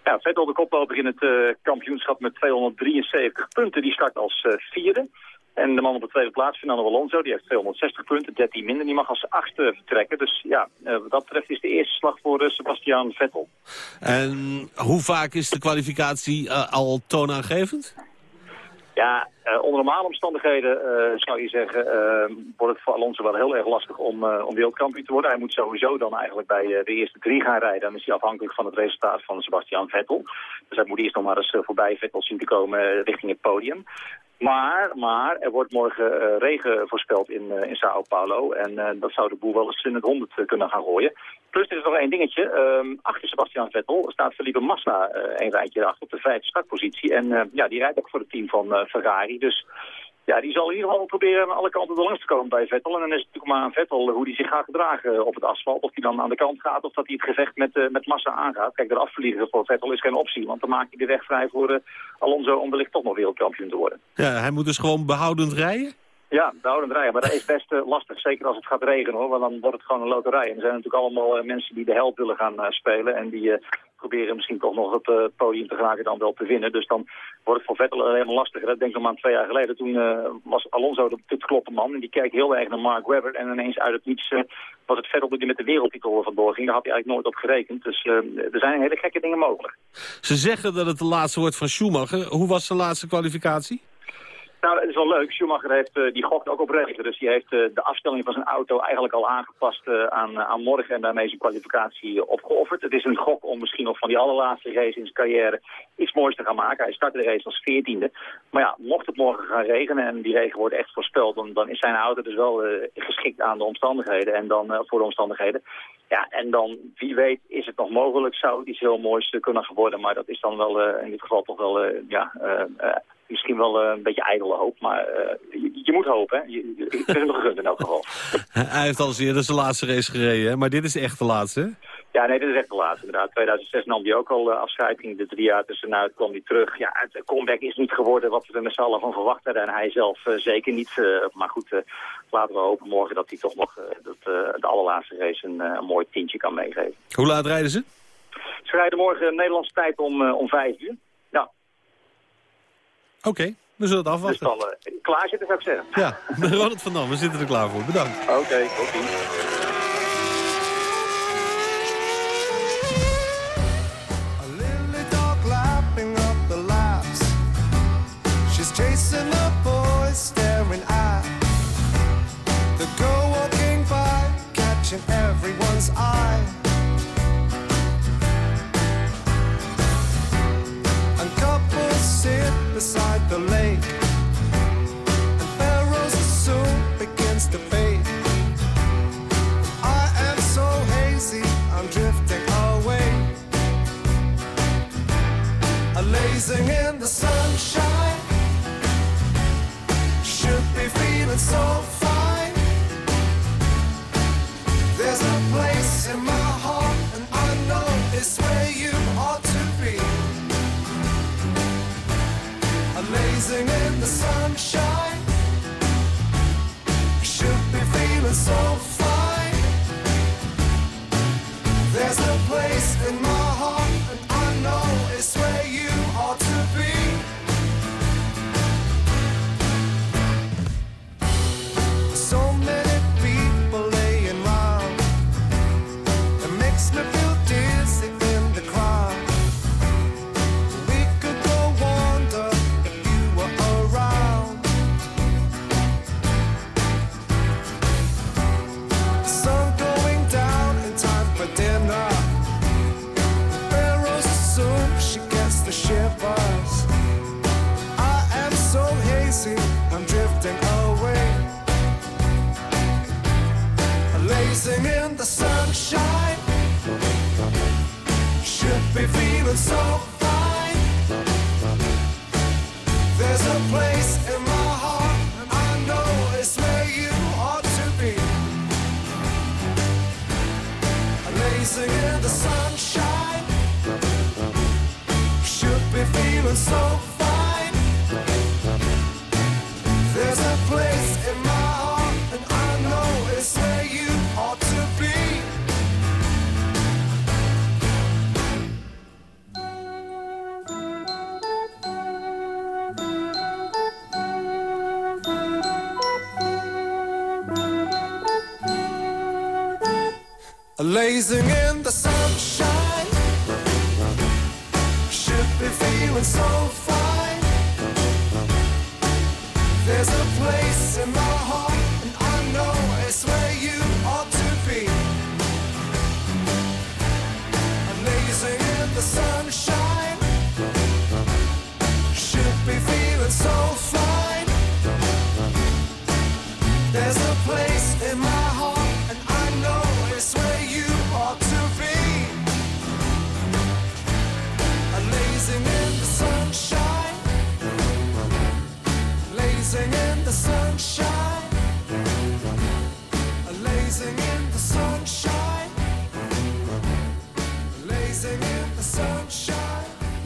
Speaker 13: Ja, Vettel de koploper in het uh, kampioenschap met 273 punten. Die start als uh, vierde. En de man op de tweede plaats, Fernando Alonso, die heeft 260 punten, 13 minder. Die mag als achtste vertrekken. Dus ja, uh, wat dat betreft is de eerste slag voor Sebastian Vettel.
Speaker 7: En hoe vaak is de kwalificatie al toonaangevend?
Speaker 13: Ja, Uh, onder normale omstandigheden uh, zou je zeggen, uh, wordt het voor Alonso wel heel erg lastig om, om wereldkampioen te worden. Hij moet sowieso dan eigenlijk bij de eerste drie gaan rijden. Dan is hij afhankelijk van het resultaat van Sebastian Vettel. Dus hij moet eerst nog maar eens voorbij Vettel zien te komen richting het podium. Maar, maar er wordt morgen regen voorspeld in, in Sao Paulo. En dat zou de boel wel eens in het honderd kunnen gaan gooien. Plus er is nog één dingetje. Uh, achter Sebastian Vettel staat Felipe Massa een rijtje achter op de vijfde startpositie. En ja, die rijdt ook voor het team van Ferrari. Dus ja, die zal in ieder geval proberen aan alle kanten er langs te komen bij Vettel. En dan is het natuurlijk maar aan Vettel hoe hij zich gaat gedragen op het asfalt. Of hij dan aan de kant gaat of dat hij het gevecht met, met Massa aangaat. Kijk, de afvliegen voor Vettel is geen optie. Want dan maakt hij de weg vrij voor Alonso om wellicht toch nog wereldkampioen te worden.
Speaker 7: Ja, hij moet dus gewoon behoudend rijden?
Speaker 13: Ja, behoudend rijden. Maar dat is best uh, lastig, zeker als het gaat regenen hoor. Want dan wordt het gewoon een loterij. En er zijn natuurlijk allemaal uh, mensen die de held willen gaan uh, spelen. En die proberen misschien toch nog het podium te geraken dan wel te winnen. Dus dan wordt het voor Vettel helemaal lastiger. Dat denk ik maar twee jaar geleden. Toen was Alonso de kloppen man. En die keek heel erg naar Mark Webber. En ineens uit het niets was het Vettel die met de wereldtitel vandoor ging. Daar had hij eigenlijk nooit op gerekend. Dus er zijn hele gekke dingen mogelijk.
Speaker 7: Ze zeggen dat het de laatste wordt van Schumacher. Hoe was de laatste kwalificatie?
Speaker 13: Nou, het is wel leuk. Schumacher heeft, uh, die gokt ook op regen. Dus die heeft uh, de afstelling van zijn auto eigenlijk al aangepast uh, aan, aan morgen. En daarmee zijn kwalificatie opgeofferd. Het is een gok om misschien nog van die allerlaatste race in zijn carrière iets moois te gaan maken. Hij startte de race als veertiende. Maar ja, mocht het morgen gaan regenen en die regen wordt echt voorspeld... dan, dan is zijn auto dus wel geschikt aan de omstandigheden. En dan voor de omstandigheden. Ja, en dan, wie weet, is het nog mogelijk, zou iets heel moois kunnen worden. Maar dat is dan wel in dit geval toch wel, ja misschien wel een beetje ijdele hoop. Maar uh, je, je, moet hopen, hè. Je, het is nog gegund in elk geval.
Speaker 7: Hij heeft al eens eerder zijn laatste race gereden, hè? maar dit is echt de laatste,
Speaker 13: Ja, nee, dit is echt de laatste, inderdaad. 2006 nam hij ook al uh, afscheid, ging de drie jaar tussenuit, kwam hij terug. Ja, het comeback is niet geworden wat we met z'n allen van verwacht hadden. En hij zelf uh, zeker niet. maar goed, laten we hopen morgen dat hij toch nog dat, de allerlaatste race een, een mooi tientje kan meegeven.
Speaker 7: Hoe laat rijden ze?
Speaker 13: Ze rijden morgen Nederlandse tijd om, om vijf uur.
Speaker 7: Oké, okay, we zullen het afwachten.
Speaker 13: Dus dan uh, klaar zitten, zou ik zeggen.
Speaker 7: Ja, Ronald van Dam, we zitten er klaar voor. Bedankt.
Speaker 13: Oké, okay, tot ziens.
Speaker 14: Chasing the boys staring at the girl walking by, catching everyone's eye. The lake, and Pharaoh's soon begins to fade. I am so hazy, I'm drifting away, a lazing in the sunshine. Amazing in the sunshine. Should be feeling so Lazing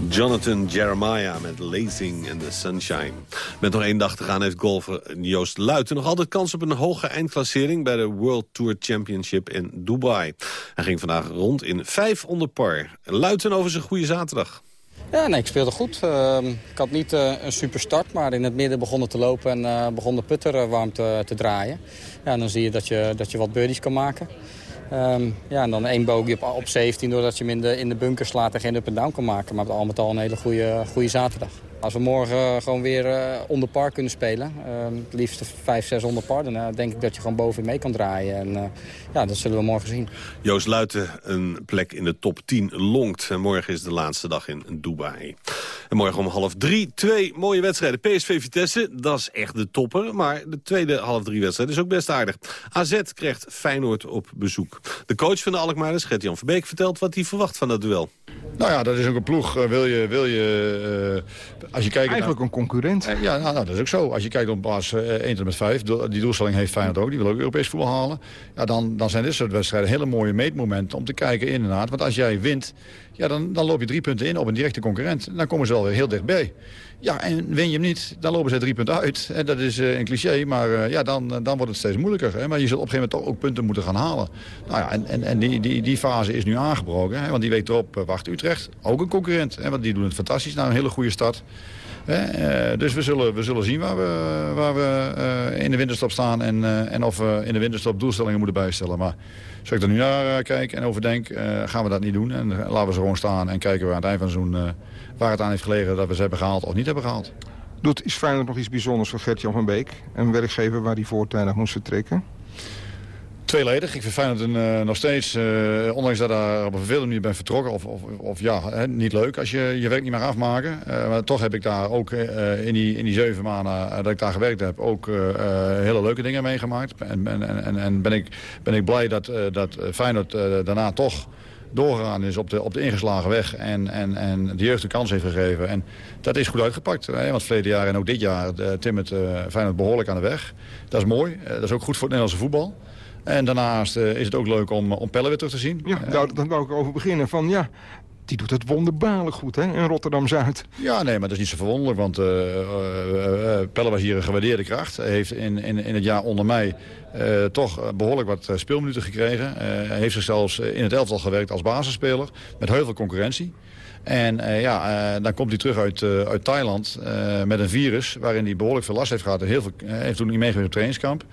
Speaker 7: Jonathan Jeremiah met Lazing in the Sunshine. Met nog één dag te gaan heeft golfer Joost Luiten nog altijd kans op een hoge eindklassering bij de World Tour Championship in Dubai. Hij ging vandaag rond in vijf onder par. Luiten over zijn goede zaterdag.
Speaker 15: Ja, nee, ik speelde goed. Ehm, ik had niet eh, een super start, maar in het midden begon het te lopen en eh, begon de putter eh, warm te, draaien. Ja, dan zie je dat je, dat je wat birdies kan maken. Ehm, ja, en dan één bogey op, op 17 doordat je hem in de, in de bunker slaat en geen up-and-down kan maken. Maar al met al een hele goede, goede zaterdag. Als we morgen gewoon weer eh, onder par kunnen spelen, ehm, het liefst 5, 6 onder par, dan eh, denk ik dat je gewoon boven mee kan draaien. En eh, ja, dat zullen we morgen zien.
Speaker 7: Joost Luiten een plek in de top 10 longt. En morgen is de laatste dag in Dubai. En morgen om half drie twee mooie wedstrijden. PSV Vitesse, dat is echt de topper. Maar de tweede half drie wedstrijd is ook best aardig. AZ krijgt Feyenoord op bezoek. De coach van de Alkmaarders, Gert-Jan Verbeek, vertelt wat hij verwacht van dat duel.
Speaker 16: Nou ja, dat is ook een ploeg. Wil je, wil je, eh, als je kijkt
Speaker 17: Eigenlijk een concurrent.
Speaker 16: Eh, Ja, nou, nou, dat is ook zo. Als je kijkt op baas eh, 1 tot met 5, do- die doelstelling heeft Feyenoord ook. Die wil ook Europees voetbal halen. Ja, dan, dan zijn dit soort wedstrijden hele mooie meetmomenten om te kijken inderdaad. Want als jij wint, ja, dan, dan loop je drie punten in op een directe concurrent. Dan komen ze wel weer heel dichtbij. Ja, en win je hem niet, dan lopen ze drie punten uit. En dat is eh, een cliché, maar eh, ja, dan, dan wordt het steeds moeilijker. Hè? Maar je zult op een gegeven moment toch ook punten moeten gaan halen. Nou ja, en, en, en die, die, die fase is nu aangebroken. Hè? Want die week erop eh, wacht Utrecht, ook een concurrent. Hè? Want die doen het fantastisch, na een hele goede start. Hè? Eh, dus we zullen, we zullen zien waar we, waar we eh, in de winterstop staan... En, eh, en of we in de winterstop doelstellingen moeten bijstellen. Maar als ik er nu naar eh, kijk en over denk, eh, gaan we dat niet doen. En eh, laten we ze gewoon staan en kijken we aan het eind van eh, waar het aan heeft gelegen dat we ze hebben gehaald of niet hebben gehaald.
Speaker 17: Doet is Feyenoord nog iets bijzonders voor Gert-Jan van Beek? Een werkgever waar hij voortijdig moest vertrekken?
Speaker 16: Tweeledig. Ik vind Feyenoord een, eh, nog steeds, eh, ondanks dat daar op een vervelende manier ben vertrokken... of, of, of ja, hè, niet leuk als je je werk niet mag afmaken. Eh, maar toch heb ik daar ook in, die, in die zeven maanden dat ik daar gewerkt heb... ook hele leuke dingen meegemaakt. En, en, en, en ben, ik, ben ik blij dat, dat Feyenoord daarna toch doorgegaan is op de, op de ingeslagen weg en, en, en de jeugd een kans heeft gegeven. En dat is goed uitgepakt. Hè? Want verleden jaar en ook dit jaar uh, timmert uh, Feyenoord behoorlijk aan de weg. Dat is mooi. Uh, dat is ook goed voor het Nederlandse voetbal. En daarnaast uh, is het ook leuk om, om Pelle weer terug te zien.
Speaker 17: Ja, daar, daar wou ik over beginnen. Van, ja, die doet het wonderbaarlijk goed hè, in Rotterdam-Zuid.
Speaker 16: Ja, nee, maar dat is niet zo verwonderlijk. Want uh, Pelle was hier een gewaardeerde kracht. Hij heeft in, in, in het jaar onder mij toch behoorlijk wat speelminuten gekregen. Hij heeft zich zelfs in het elftal gewerkt als basisspeler. Met heel veel concurrentie. En ja, dan komt hij terug uit, uit Thailand met een virus... waarin hij behoorlijk veel last heeft gehad. Heel veel, heeft toen niet meegeweest op trainingskamp.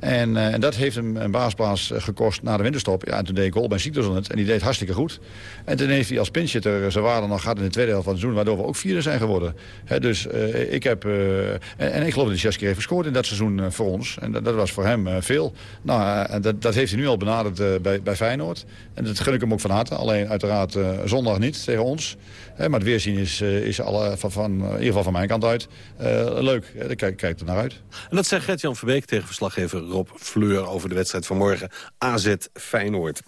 Speaker 16: En, uh, en dat heeft hem een baasplaats gekost na de winterstop. Ja, en toen deed ik Olben het en die deed hartstikke goed. En toen heeft hij als pinchitter zijn waarde nog gehad in de tweede helft van het seizoen... waardoor we ook vierde zijn geworden. Dus ik heb... En, en, ik geloof dat hij zes keer heeft gescoord in dat seizoen voor ons. En dat, dat was voor hem veel. Nou, dat, dat heeft hij nu al benaderd bij, bij Feyenoord. En dat gun ik hem ook van harte. Alleen uiteraard zondag niet tegen ons. Maar het weerzien is, is alle, van, van, in ieder geval van mijn kant uit leuk. Daar kijk, kijk er naar uit.
Speaker 7: En dat zegt Gert-Jan Verbeek tegen verslaggever Rob Fleur over de wedstrijd van morgen. AZ Feyenoord.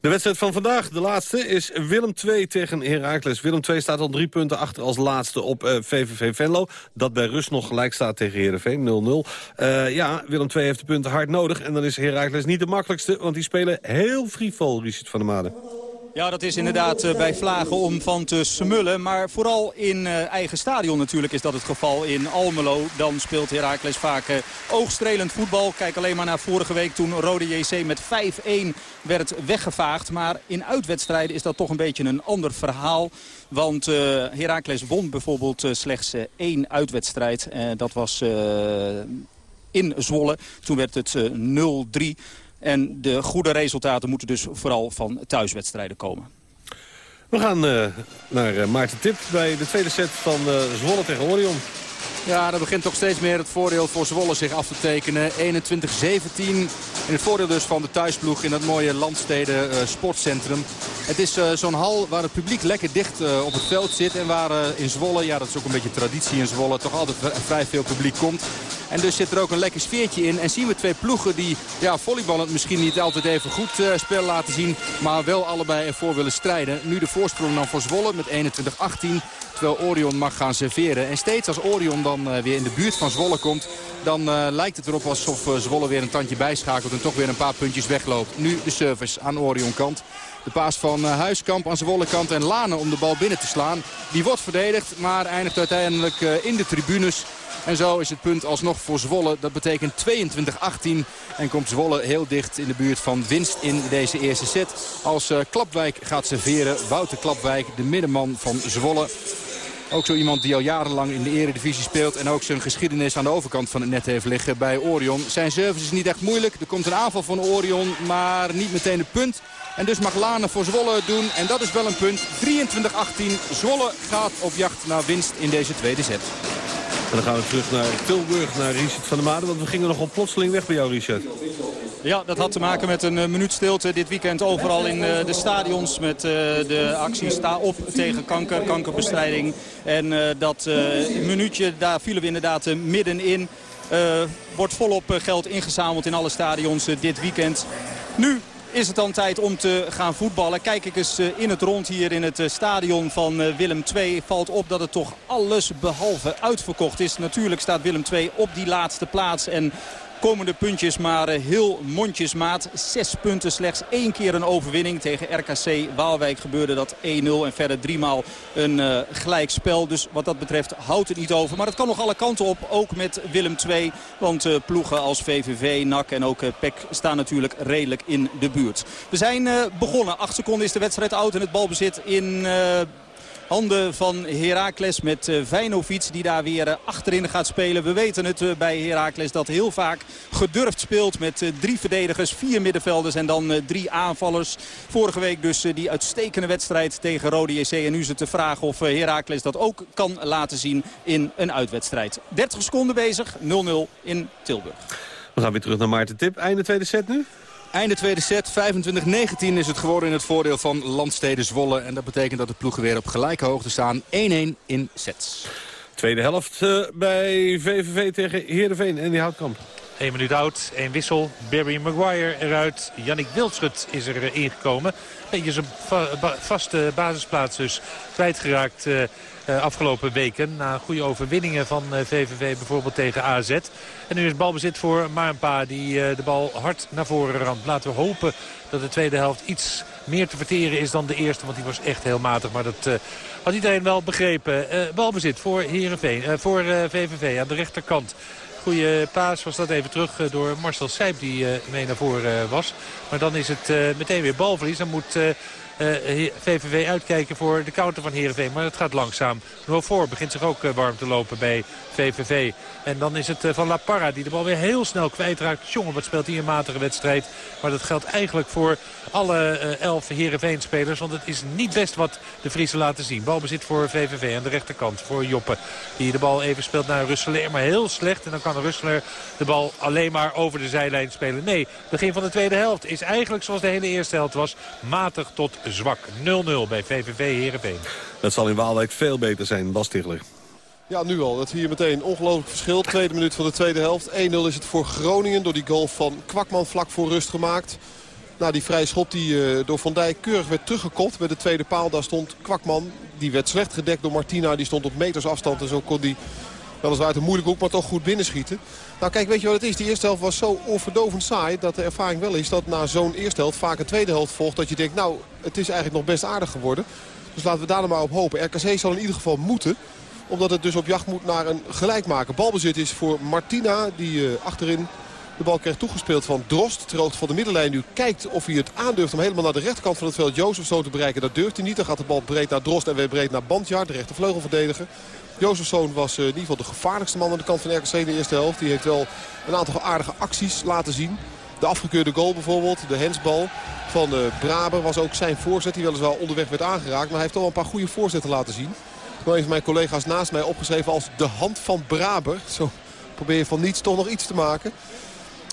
Speaker 7: De wedstrijd van vandaag, de laatste, is Willem 2 tegen Heracles. Willem 2 staat al drie punten achter als laatste op VVV Venlo. Dat bij rust nog gelijk staat tegen Heerenveen, 0-0. Uh, ja, Willem 2 heeft de punten hard nodig. En dan is Heracles niet de makkelijkste, want die spelen heel frivol, Richard van der Maden.
Speaker 11: Ja, dat is inderdaad uh, bij Vlagen om van te smullen. Maar vooral in uh, eigen stadion natuurlijk is dat het geval in Almelo. Dan speelt Heracles vaak uh, oogstrelend voetbal. Kijk alleen maar naar vorige week toen Rode JC met 5-1 werd weggevaagd. Maar in uitwedstrijden is dat toch een beetje een ander verhaal. Want Heracles won bijvoorbeeld slechts één uitwedstrijd. dat was in Zwolle. Toen werd het 0-3. En de goede resultaten moeten dus vooral van thuiswedstrijden komen.
Speaker 7: We gaan uh, naar uh, Maarten Tip bij de tweede set van uh, Zwolle tegen Orion.
Speaker 11: Ja, dan begint toch steeds meer het voordeel voor Zwolle zich af te tekenen. 21-17 in het voordeel dus van de thuisploeg in dat mooie Landsteden eh, sportcentrum. Het is eh, zo'n hal waar het publiek lekker dicht eh, op het veld zit. En waar in Zwolle, ja dat is ook een beetje traditie in Zwolle, toch altijd vrij veel publiek komt. En dus zit er ook een lekker sfeertje in. En zien we twee ploegen die ja, volleyballend misschien niet altijd even goed spel laten zien. Maar wel allebei ervoor willen strijden. Nu de voorsprong dan voor Zwolle met 21-18. Terwijl Orion mag gaan serveren. En steeds als Orion dan eh, weer in de buurt van Zwolle komt... dan eh, lijkt het erop alsof eh, Zwolle weer een tandje bijschakelt... en toch weer een paar puntjes wegloopt. Nu de service aan Orion kant. De paas van Huiskamp aan Zwolle kant en Lane om de bal binnen te slaan. Die wordt verdedigd, maar eindigt uiteindelijk in de tribunes. En zo is het punt alsnog voor Zwolle. Dat betekent 22-18. En komt Zwolle heel dicht in de buurt van winst in deze eerste set. Als Klapwijk gaat serveren. Wouter Klapwijk, de middenman van Zwolle. Ook zo iemand die al jarenlang in de eredivisie speelt. En ook zijn geschiedenis aan de overkant van het net heeft liggen bij Orion. Zijn service is niet echt moeilijk. Er komt een aanval van Orion, maar niet meteen het punt. En dus mag Lane voor Zwolle doen. En dat is wel een punt. 23-18. Zwolle gaat op jacht naar winst in deze tweede set.
Speaker 7: En dan gaan we terug naar Tilburg, naar Richard van der Maden. Want we gingen nogal plotseling weg bij jou, Richard.
Speaker 18: Ja, dat had te maken met een eh, minuut stilte dit weekend overal in eh, de stadions. Met eh, de actie Sta op tegen kanker, kankerbestrijding. En dat minuutje, daar vielen we inderdaad middenin. Eh wordt volop geld ingezameld in alle stadions dit weekend. Nu is het dan tijd om te gaan voetballen. Kijk ik eens eh, in het rond hier in het eh, stadion van eh, Willem II. Valt op dat het toch alles behalve uitverkocht is. Natuurlijk staat Willem II op die laatste plaats. En komende puntjes maar eh, heel mondjesmaat. Zes punten, slechts één keer een overwinning. Tegen RKC Waalwijk gebeurde dat 1-0. En verder driemaal een eh, gelijkspel. Dus wat dat betreft houdt het niet over. Maar het kan nog alle kanten op, ook met Willem II. Want eh, ploegen als VVV, NAC en ook eh, PEC staan natuurlijk redelijk in de buurt. We zijn begonnen. Acht seconden is de wedstrijd oud en het balbezit in... eh, handen van Heracles met uh, die daar weer uh, achterin gaat spelen. We weten het uh, bij Heracles dat heel vaak gedurfd speelt met drie verdedigers, vier middenvelders en dan drie aanvallers. Vorige week dus die uitstekende wedstrijd tegen Rode JC. En nu is het de vraag of Heracles dat ook kan laten zien in een uitwedstrijd. 30 seconden bezig, 0-0 in Tilburg.
Speaker 7: We gaan weer terug naar Maarten Tip. Einde tweede set nu?
Speaker 11: Einde tweede set, 25-19 is het geworden in het voordeel van Landsteden Zwolle. En dat betekent dat de ploegen weer op gelijke hoogte staan. 1-1 in sets.
Speaker 7: Tweede helft uh, bij VVV tegen Heerenveen en die Houtkamp.
Speaker 10: 1 minuut oud, één wissel. Barry Maguire eruit. Yannick Wildschut is er uh, ingekomen. Beetje zijn va ba vaste basisplaats dus kwijtgeraakt uh, afgelopen weken. Na goede overwinningen van VVV bijvoorbeeld tegen AZ. En nu is balbezit voor Maarnpa die uh, de bal hard naar voren ramt. Laten we hopen dat de tweede helft iets meer te verteren is dan de eerste. Want die was echt heel matig. Maar dat had iedereen wel begrepen. Balbezit voor, Heerenveen, voor VVV aan de rechterkant. Goede paas was dat even terug door Marcel Sijp die mee naar voren was. Maar dan is het meteen weer balverlies. Dan moet VVV uitkijken voor de counter van Heerenveen. Maar het gaat langzaam. Nog voor begint zich ook uh, warm te lopen bij VVV. En dan is het uh, van La Parra die de bal weer heel snel kwijtraakt. Jongen, wat speelt hij een matige wedstrijd. Maar dat geldt eigenlijk voor alle elf Heerenveen-spelers. Want het is niet best wat de Friese laten zien. Balbezit voor VVV aan de rechterkant. Voor Joppe. Die de bal even speelt naar Russeler. Maar heel slecht. En dan kan Russeler de bal alleen maar over de zijlijn spelen. Nee, begin van de tweede helft is eigenlijk zoals de hele eerste helft was. Matig tot zwak. 0-0 bij VVV Heerenveen.
Speaker 7: Dat zal in Waalwijk veel beter zijn, Bas Stigler.
Speaker 9: Ja, nu al. Dat zie je meteen ongelooflijk verschil. Tweede minuut van de tweede helft. 1-0 is het voor Groningen door die goal van Kwakman vlak voor rust gemaakt. Na die vrije schop die uh, door Van Dijk keurig werd teruggekopt bij de tweede paal. Daar stond Kwakman. Die werd slecht gedekt door Martina. Die stond op meters afstand en zo kon die weliswaar uit een moeilijke hoek, maar toch goed binnenschieten. Nou kijk, weet je wat het is? Die eerste helft was zo onverdovend saai dat de ervaring wel is dat na zo'n eerste helft vaak een tweede helft volgt. Dat je denkt, nou, het is eigenlijk nog best aardig geworden. Dus laten we daar maar op hopen. RKC zal in ieder geval moeten omdat het dus op jacht moet naar een gelijkmaker. Balbezit is voor Martina die uh, achterin de bal krijgt toegespeeld van Drost. Ter hoogte van de middenlijn nu kijkt of hij het aandurft om helemaal naar de rechterkant van het veld Jozef zo te bereiken. Dat durft hij niet. Dan gaat de bal breed naar Drost en weer breed naar Bandjaar, de rechtervleugelverdediger. Jozefzoon was uh, in ieder geval de gevaarlijkste man aan de kant van RKC in de eerste helft. Die heeft wel een aantal aardige acties laten zien. De afgekeurde goal bijvoorbeeld, de hensbal van uh, Braber was ook zijn voorzet. Die weliswaar onderweg werd aangeraakt, maar hij heeft toch een paar goede voorzetten laten zien.
Speaker 12: Wel heeft mijn collega's naast mij opgeschreven als de hand van Braber. Zo probeer je van niets toch nog iets te maken.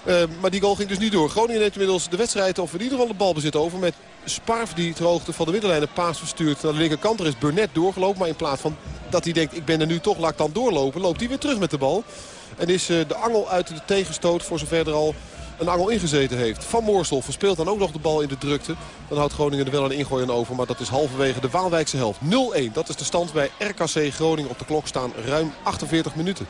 Speaker 12: Uh, maar die goal ging dus niet door. Groningen neemt inmiddels de wedstrijd of in ieder geval de balbezit over. Met Sparf die ter hoogte van de middenlijn een paas verstuurt naar de linkerkant. Er is Burnett doorgelopen. Maar in plaats van dat hij denkt ik ben er nu toch, laat dan doorlopen. Loopt hij weer terug met de bal. En is uh, de angel uit de tegenstoot voor zover er al een angel ingezeten heeft. Van Moorsel verspeelt dan ook nog de bal in de drukte. Dan houdt Groningen er wel een ingooi over. Maar dat is halverwege de Waalwijkse helft. 0-1. Dat is de stand bij RKC Groningen. Op de klok staan ruim 48 minuten.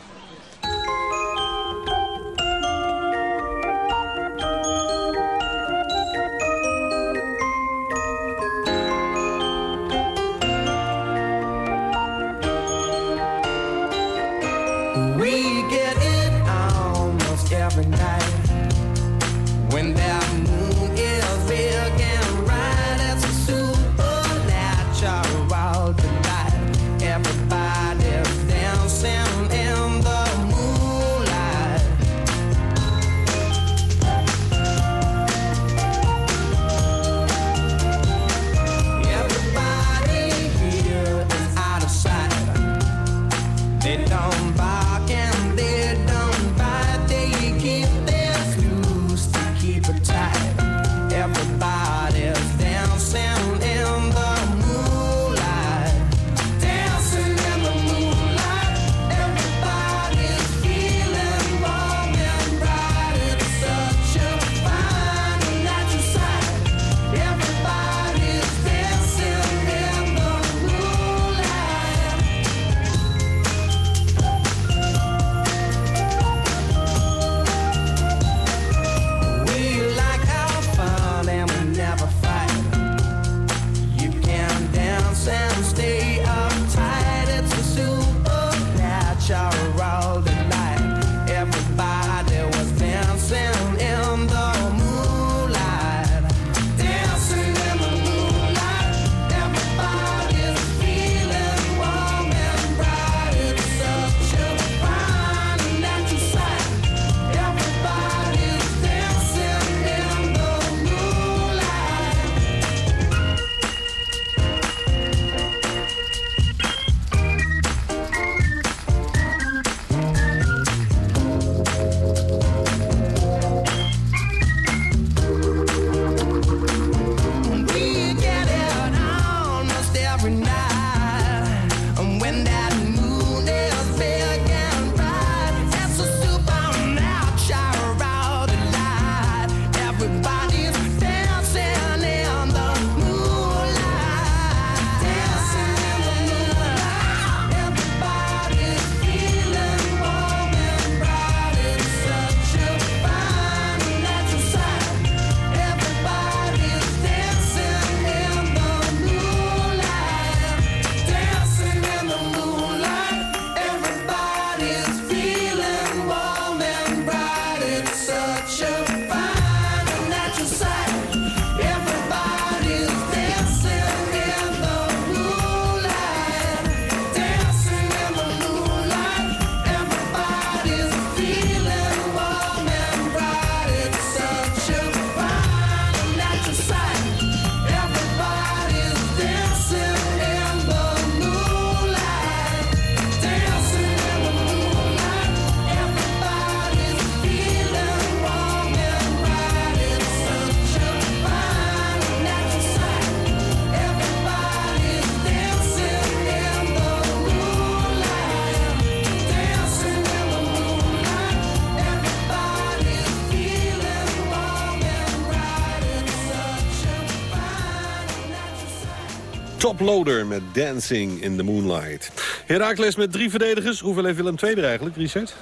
Speaker 7: Toploader met Dancing in the Moonlight. Herakles met drie verdedigers. Hoeveel heeft Willem II er eigenlijk, Richard?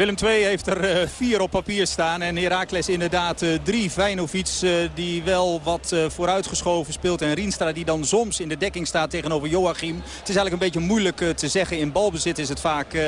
Speaker 18: Willem II heeft er uh, vier op papier staan. En Heracles inderdaad uh, drie. Vijnovic uh, die wel wat vooruitgeschoven speelt. En Rienstra die dan soms in de dekking staat tegenover Joachim. Het is eigenlijk een beetje moeilijk te zeggen. In balbezit is het vaak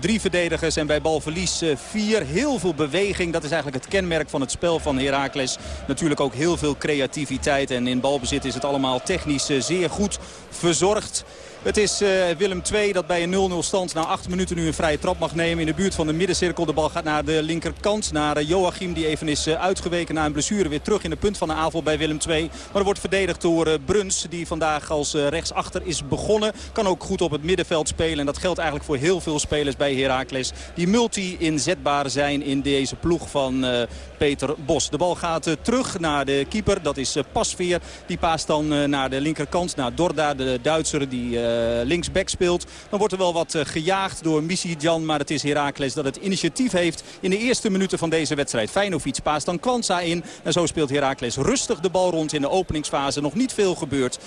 Speaker 18: drie verdedigers. En bij balverlies vier. Heel veel beweging. Dat is eigenlijk het kenmerk van het spel van Heracles. Natuurlijk ook heel veel creativiteit. En in balbezit is het allemaal technisch zeer goed verzorgd. Het is uh, Willem II dat bij een 0-0 stand na 8 minuten nu een vrije trap mag nemen. In de buurt van de middencirkel. De bal gaat naar de linkerkant. Naar uh, Joachim die even is uh, uitgeweken na een blessure. Weer terug in de punt van de aanval bij Willem II. Maar er wordt verdedigd door Bruns. Die vandaag als rechtsachter is begonnen. Kan ook goed op het middenveld spelen. En dat geldt eigenlijk voor heel veel spelers bij Heracles. Die multi-inzetbaar zijn in deze ploeg van Peter Bos. De bal gaat terug naar de keeper. Dat is Pasveer. Die paast dan naar de linkerkant. Naar Dorda, de Duitser die linksback speelt. Dan wordt er wel wat gejaagd door Jan, Maar het is Heracles dat het initiatief heeft in de eerste minuten van deze wedstrijd. Feinovic paast dan Kwanza in. En zo speelt Heracles rustig de bal rond in de openingsfase. Nog niet veel gebeurd. 0-0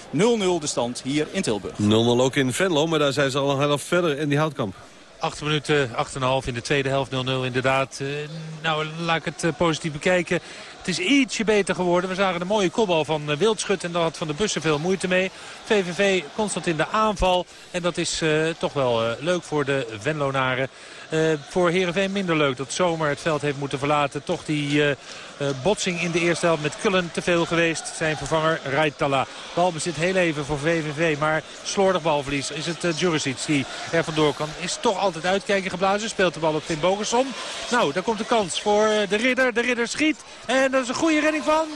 Speaker 18: de stand hier in Tilburg.
Speaker 7: 0-0 ook in Venlo, maar daar zijn ze al een helft verder in die houtkamp.
Speaker 10: 8 minuten, 8,5 in de tweede helft 0-0 inderdaad. Uh, nou, laat ik het positief bekijken. Het is ietsje beter geworden. We zagen een mooie kopbal van uh, Wildschut en daar had Van de Bussen veel moeite mee. VVV constant in de aanval en dat is toch wel leuk voor de Venlonaren. Voor Heerenveen minder leuk dat Zomer het veld heeft moeten verlaten. Toch die uh, botsing in de eerste helft met Kullen te veel geweest. Zijn vervanger Raitala. Balbezit heel even voor VVV. Maar slordig balverlies. Is het uh, Juricic die er vandoor kan. Is toch altijd uitkijken geblazen. Speelt de bal op Tim Bogerson. Nou, daar komt de kans voor eh, de ridder. De ridder schiet. En dat is een goede redding van...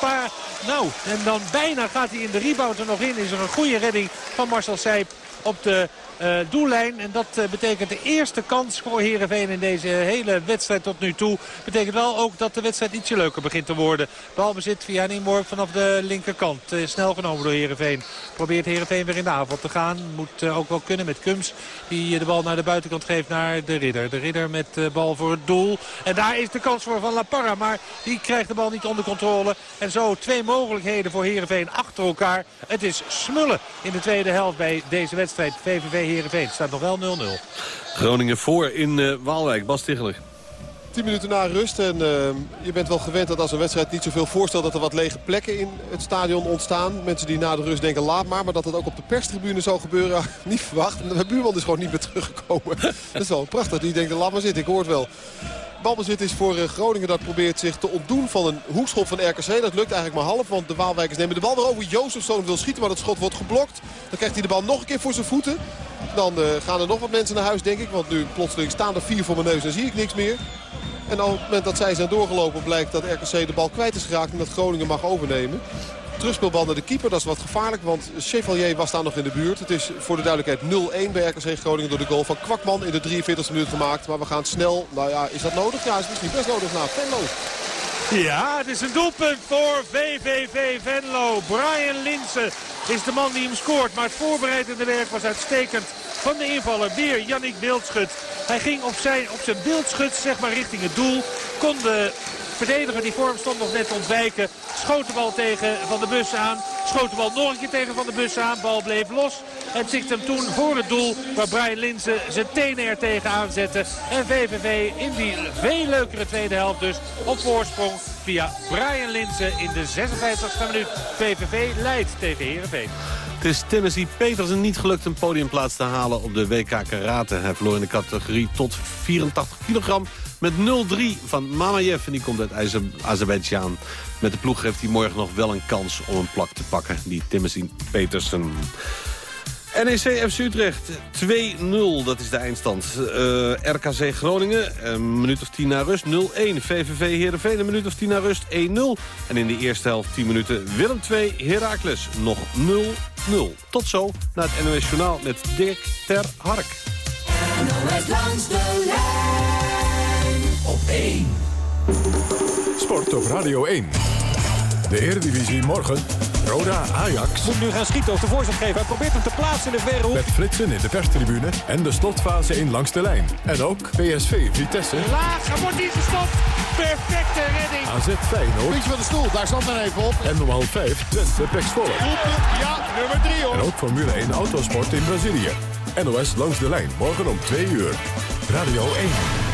Speaker 10: Paar... Nou, en dan bijna gaat hij in de rebound er nog in. Is er een goede redding van Marcel Seip op de uh, doellijn. En dat uh, betekent de eerste kans voor Heerenveen in deze hele wedstrijd tot nu toe. Betekent wel ook dat de wedstrijd ietsje leuker begint te worden. Balbezit via een vanaf de linkerkant. Uh, snel genomen door Heerenveen. Probeert Heerenveen weer in de avond te gaan. Moet ook wel kunnen met Kums. Die de bal naar de buitenkant geeft naar de Ridder. De Ridder met de bal voor het doel. En daar is de kans voor Van La Parra. Maar die krijgt de bal niet onder controle. En zo twee mogelijkheden voor Heerenveen achter elkaar. Het is smullen in de tweede helft bij deze wedstrijd. VVV Heerenveen. staat nog wel 0-0.
Speaker 7: Groningen voor in uh, Waalwijk. Bas Ticheler.
Speaker 9: 10 minuten na rust en uh, je bent wel gewend dat als een wedstrijd niet zoveel voorstelt... dat er wat lege plekken in het stadion ontstaan. Mensen die na de rust denken laat maar. Maar dat het ook op de perstribune zou gebeuren, niet verwacht. En de buurman is gewoon niet meer teruggekomen. dat is wel prachtig. Die denkt laat maar zitten, ik hoor het wel balbezit is voor eh, Groningen. Dat probeert zich te ontdoen van een hoekschop van RKC. Dat lukt eigenlijk maar half, want de Waalwijkers nemen de bal weer over. Jozefzoon wil schieten, maar dat schot wordt geblokt. Dan krijgt hij de bal nog een keer voor zijn voeten. Dan uh, gaan er nog wat mensen naar huis, denk ik. Want nu plotseling staan er vier voor mijn neus en zie ik niks meer. En op het moment dat zij zijn doorgelopen blijkt dat RKC de bal kwijt is geraakt. En dat Groningen mag overnemen. Terugspelbal naar de keeper, dat is wat gevaarlijk. Want Chevalier was daar nog in de buurt. Het is voor de duidelijkheid 0-1 bij RKC Groningen door de goal van Kwakman in de 43e minuut gemaakt. Maar we gaan snel. Nou ja, is dat nodig? Ja, is misschien best nodig na Venlo.
Speaker 10: Ja, het is een doelpunt voor VVV Venlo. Brian Linsen is de man die hem scoort. Maar het voorbereidende werk was uitstekend van de invaller. Weer Yannick Beeldschut. Hij ging op zijn, op zijn beeldschut zeg maar, richting het doel. Kon de verdediger die voor hem stond nog net ontwijken. Schoot de bal tegen Van de Bus aan. Schoot de bal nog een keer tegen Van de Bus aan. Bal bleef los. En tikte hem toen voor het doel waar Brian Linsen zijn tenen er tegen aanzette. En VVV in die veel leukere tweede helft dus op voorsprong via Brian Linsen in de 56e minuut. VVV leidt tegen Heerenveen.
Speaker 7: Het is Timothy Petersen niet gelukt een podiumplaats te halen op de WK Karate. Hij verloor in de categorie tot 84 kilogram met 0-3 van Mamayev. En die komt uit Azerbeidzjan. Met de ploeg heeft hij morgen nog wel een kans om een plak te pakken. Die Timothy Petersen. NEC FC Utrecht 2-0, dat is de eindstand. Uh, eh, RKC Groningen, een minuut of 10 na rust 0-1. VVV Heerenveen, een minuut of 10 na rust 1-0. En in de eerste helft 10 minuten Willem 2, Heracles nog 0-0. Tot zo naar het NOS Journaal met Dirk Ter Hark. NOS langs de lijn
Speaker 12: op 1. Sport op Radio 1. De Eredivisie morgen Roda Ajax.
Speaker 11: Moet nu gaan schieten of de voorzet geven. Hij probeert hem te plaatsen in de verre hoek.
Speaker 12: Met flitsen in de perstribune en de slotfase in langs de lijn. En ook PSV Vitesse.
Speaker 10: Laag, wordt niet gestopt. Perfecte redding.
Speaker 12: AZ Feyenoord.
Speaker 8: Puntje van de stoel, daar stond men even op.
Speaker 12: En half 5 Twente Pek
Speaker 8: Ja, nummer 3 hoor.
Speaker 12: En ook Formule 1 Autosport in Brazilië. NOS langs de lijn, morgen om 2 uur. Radio 1.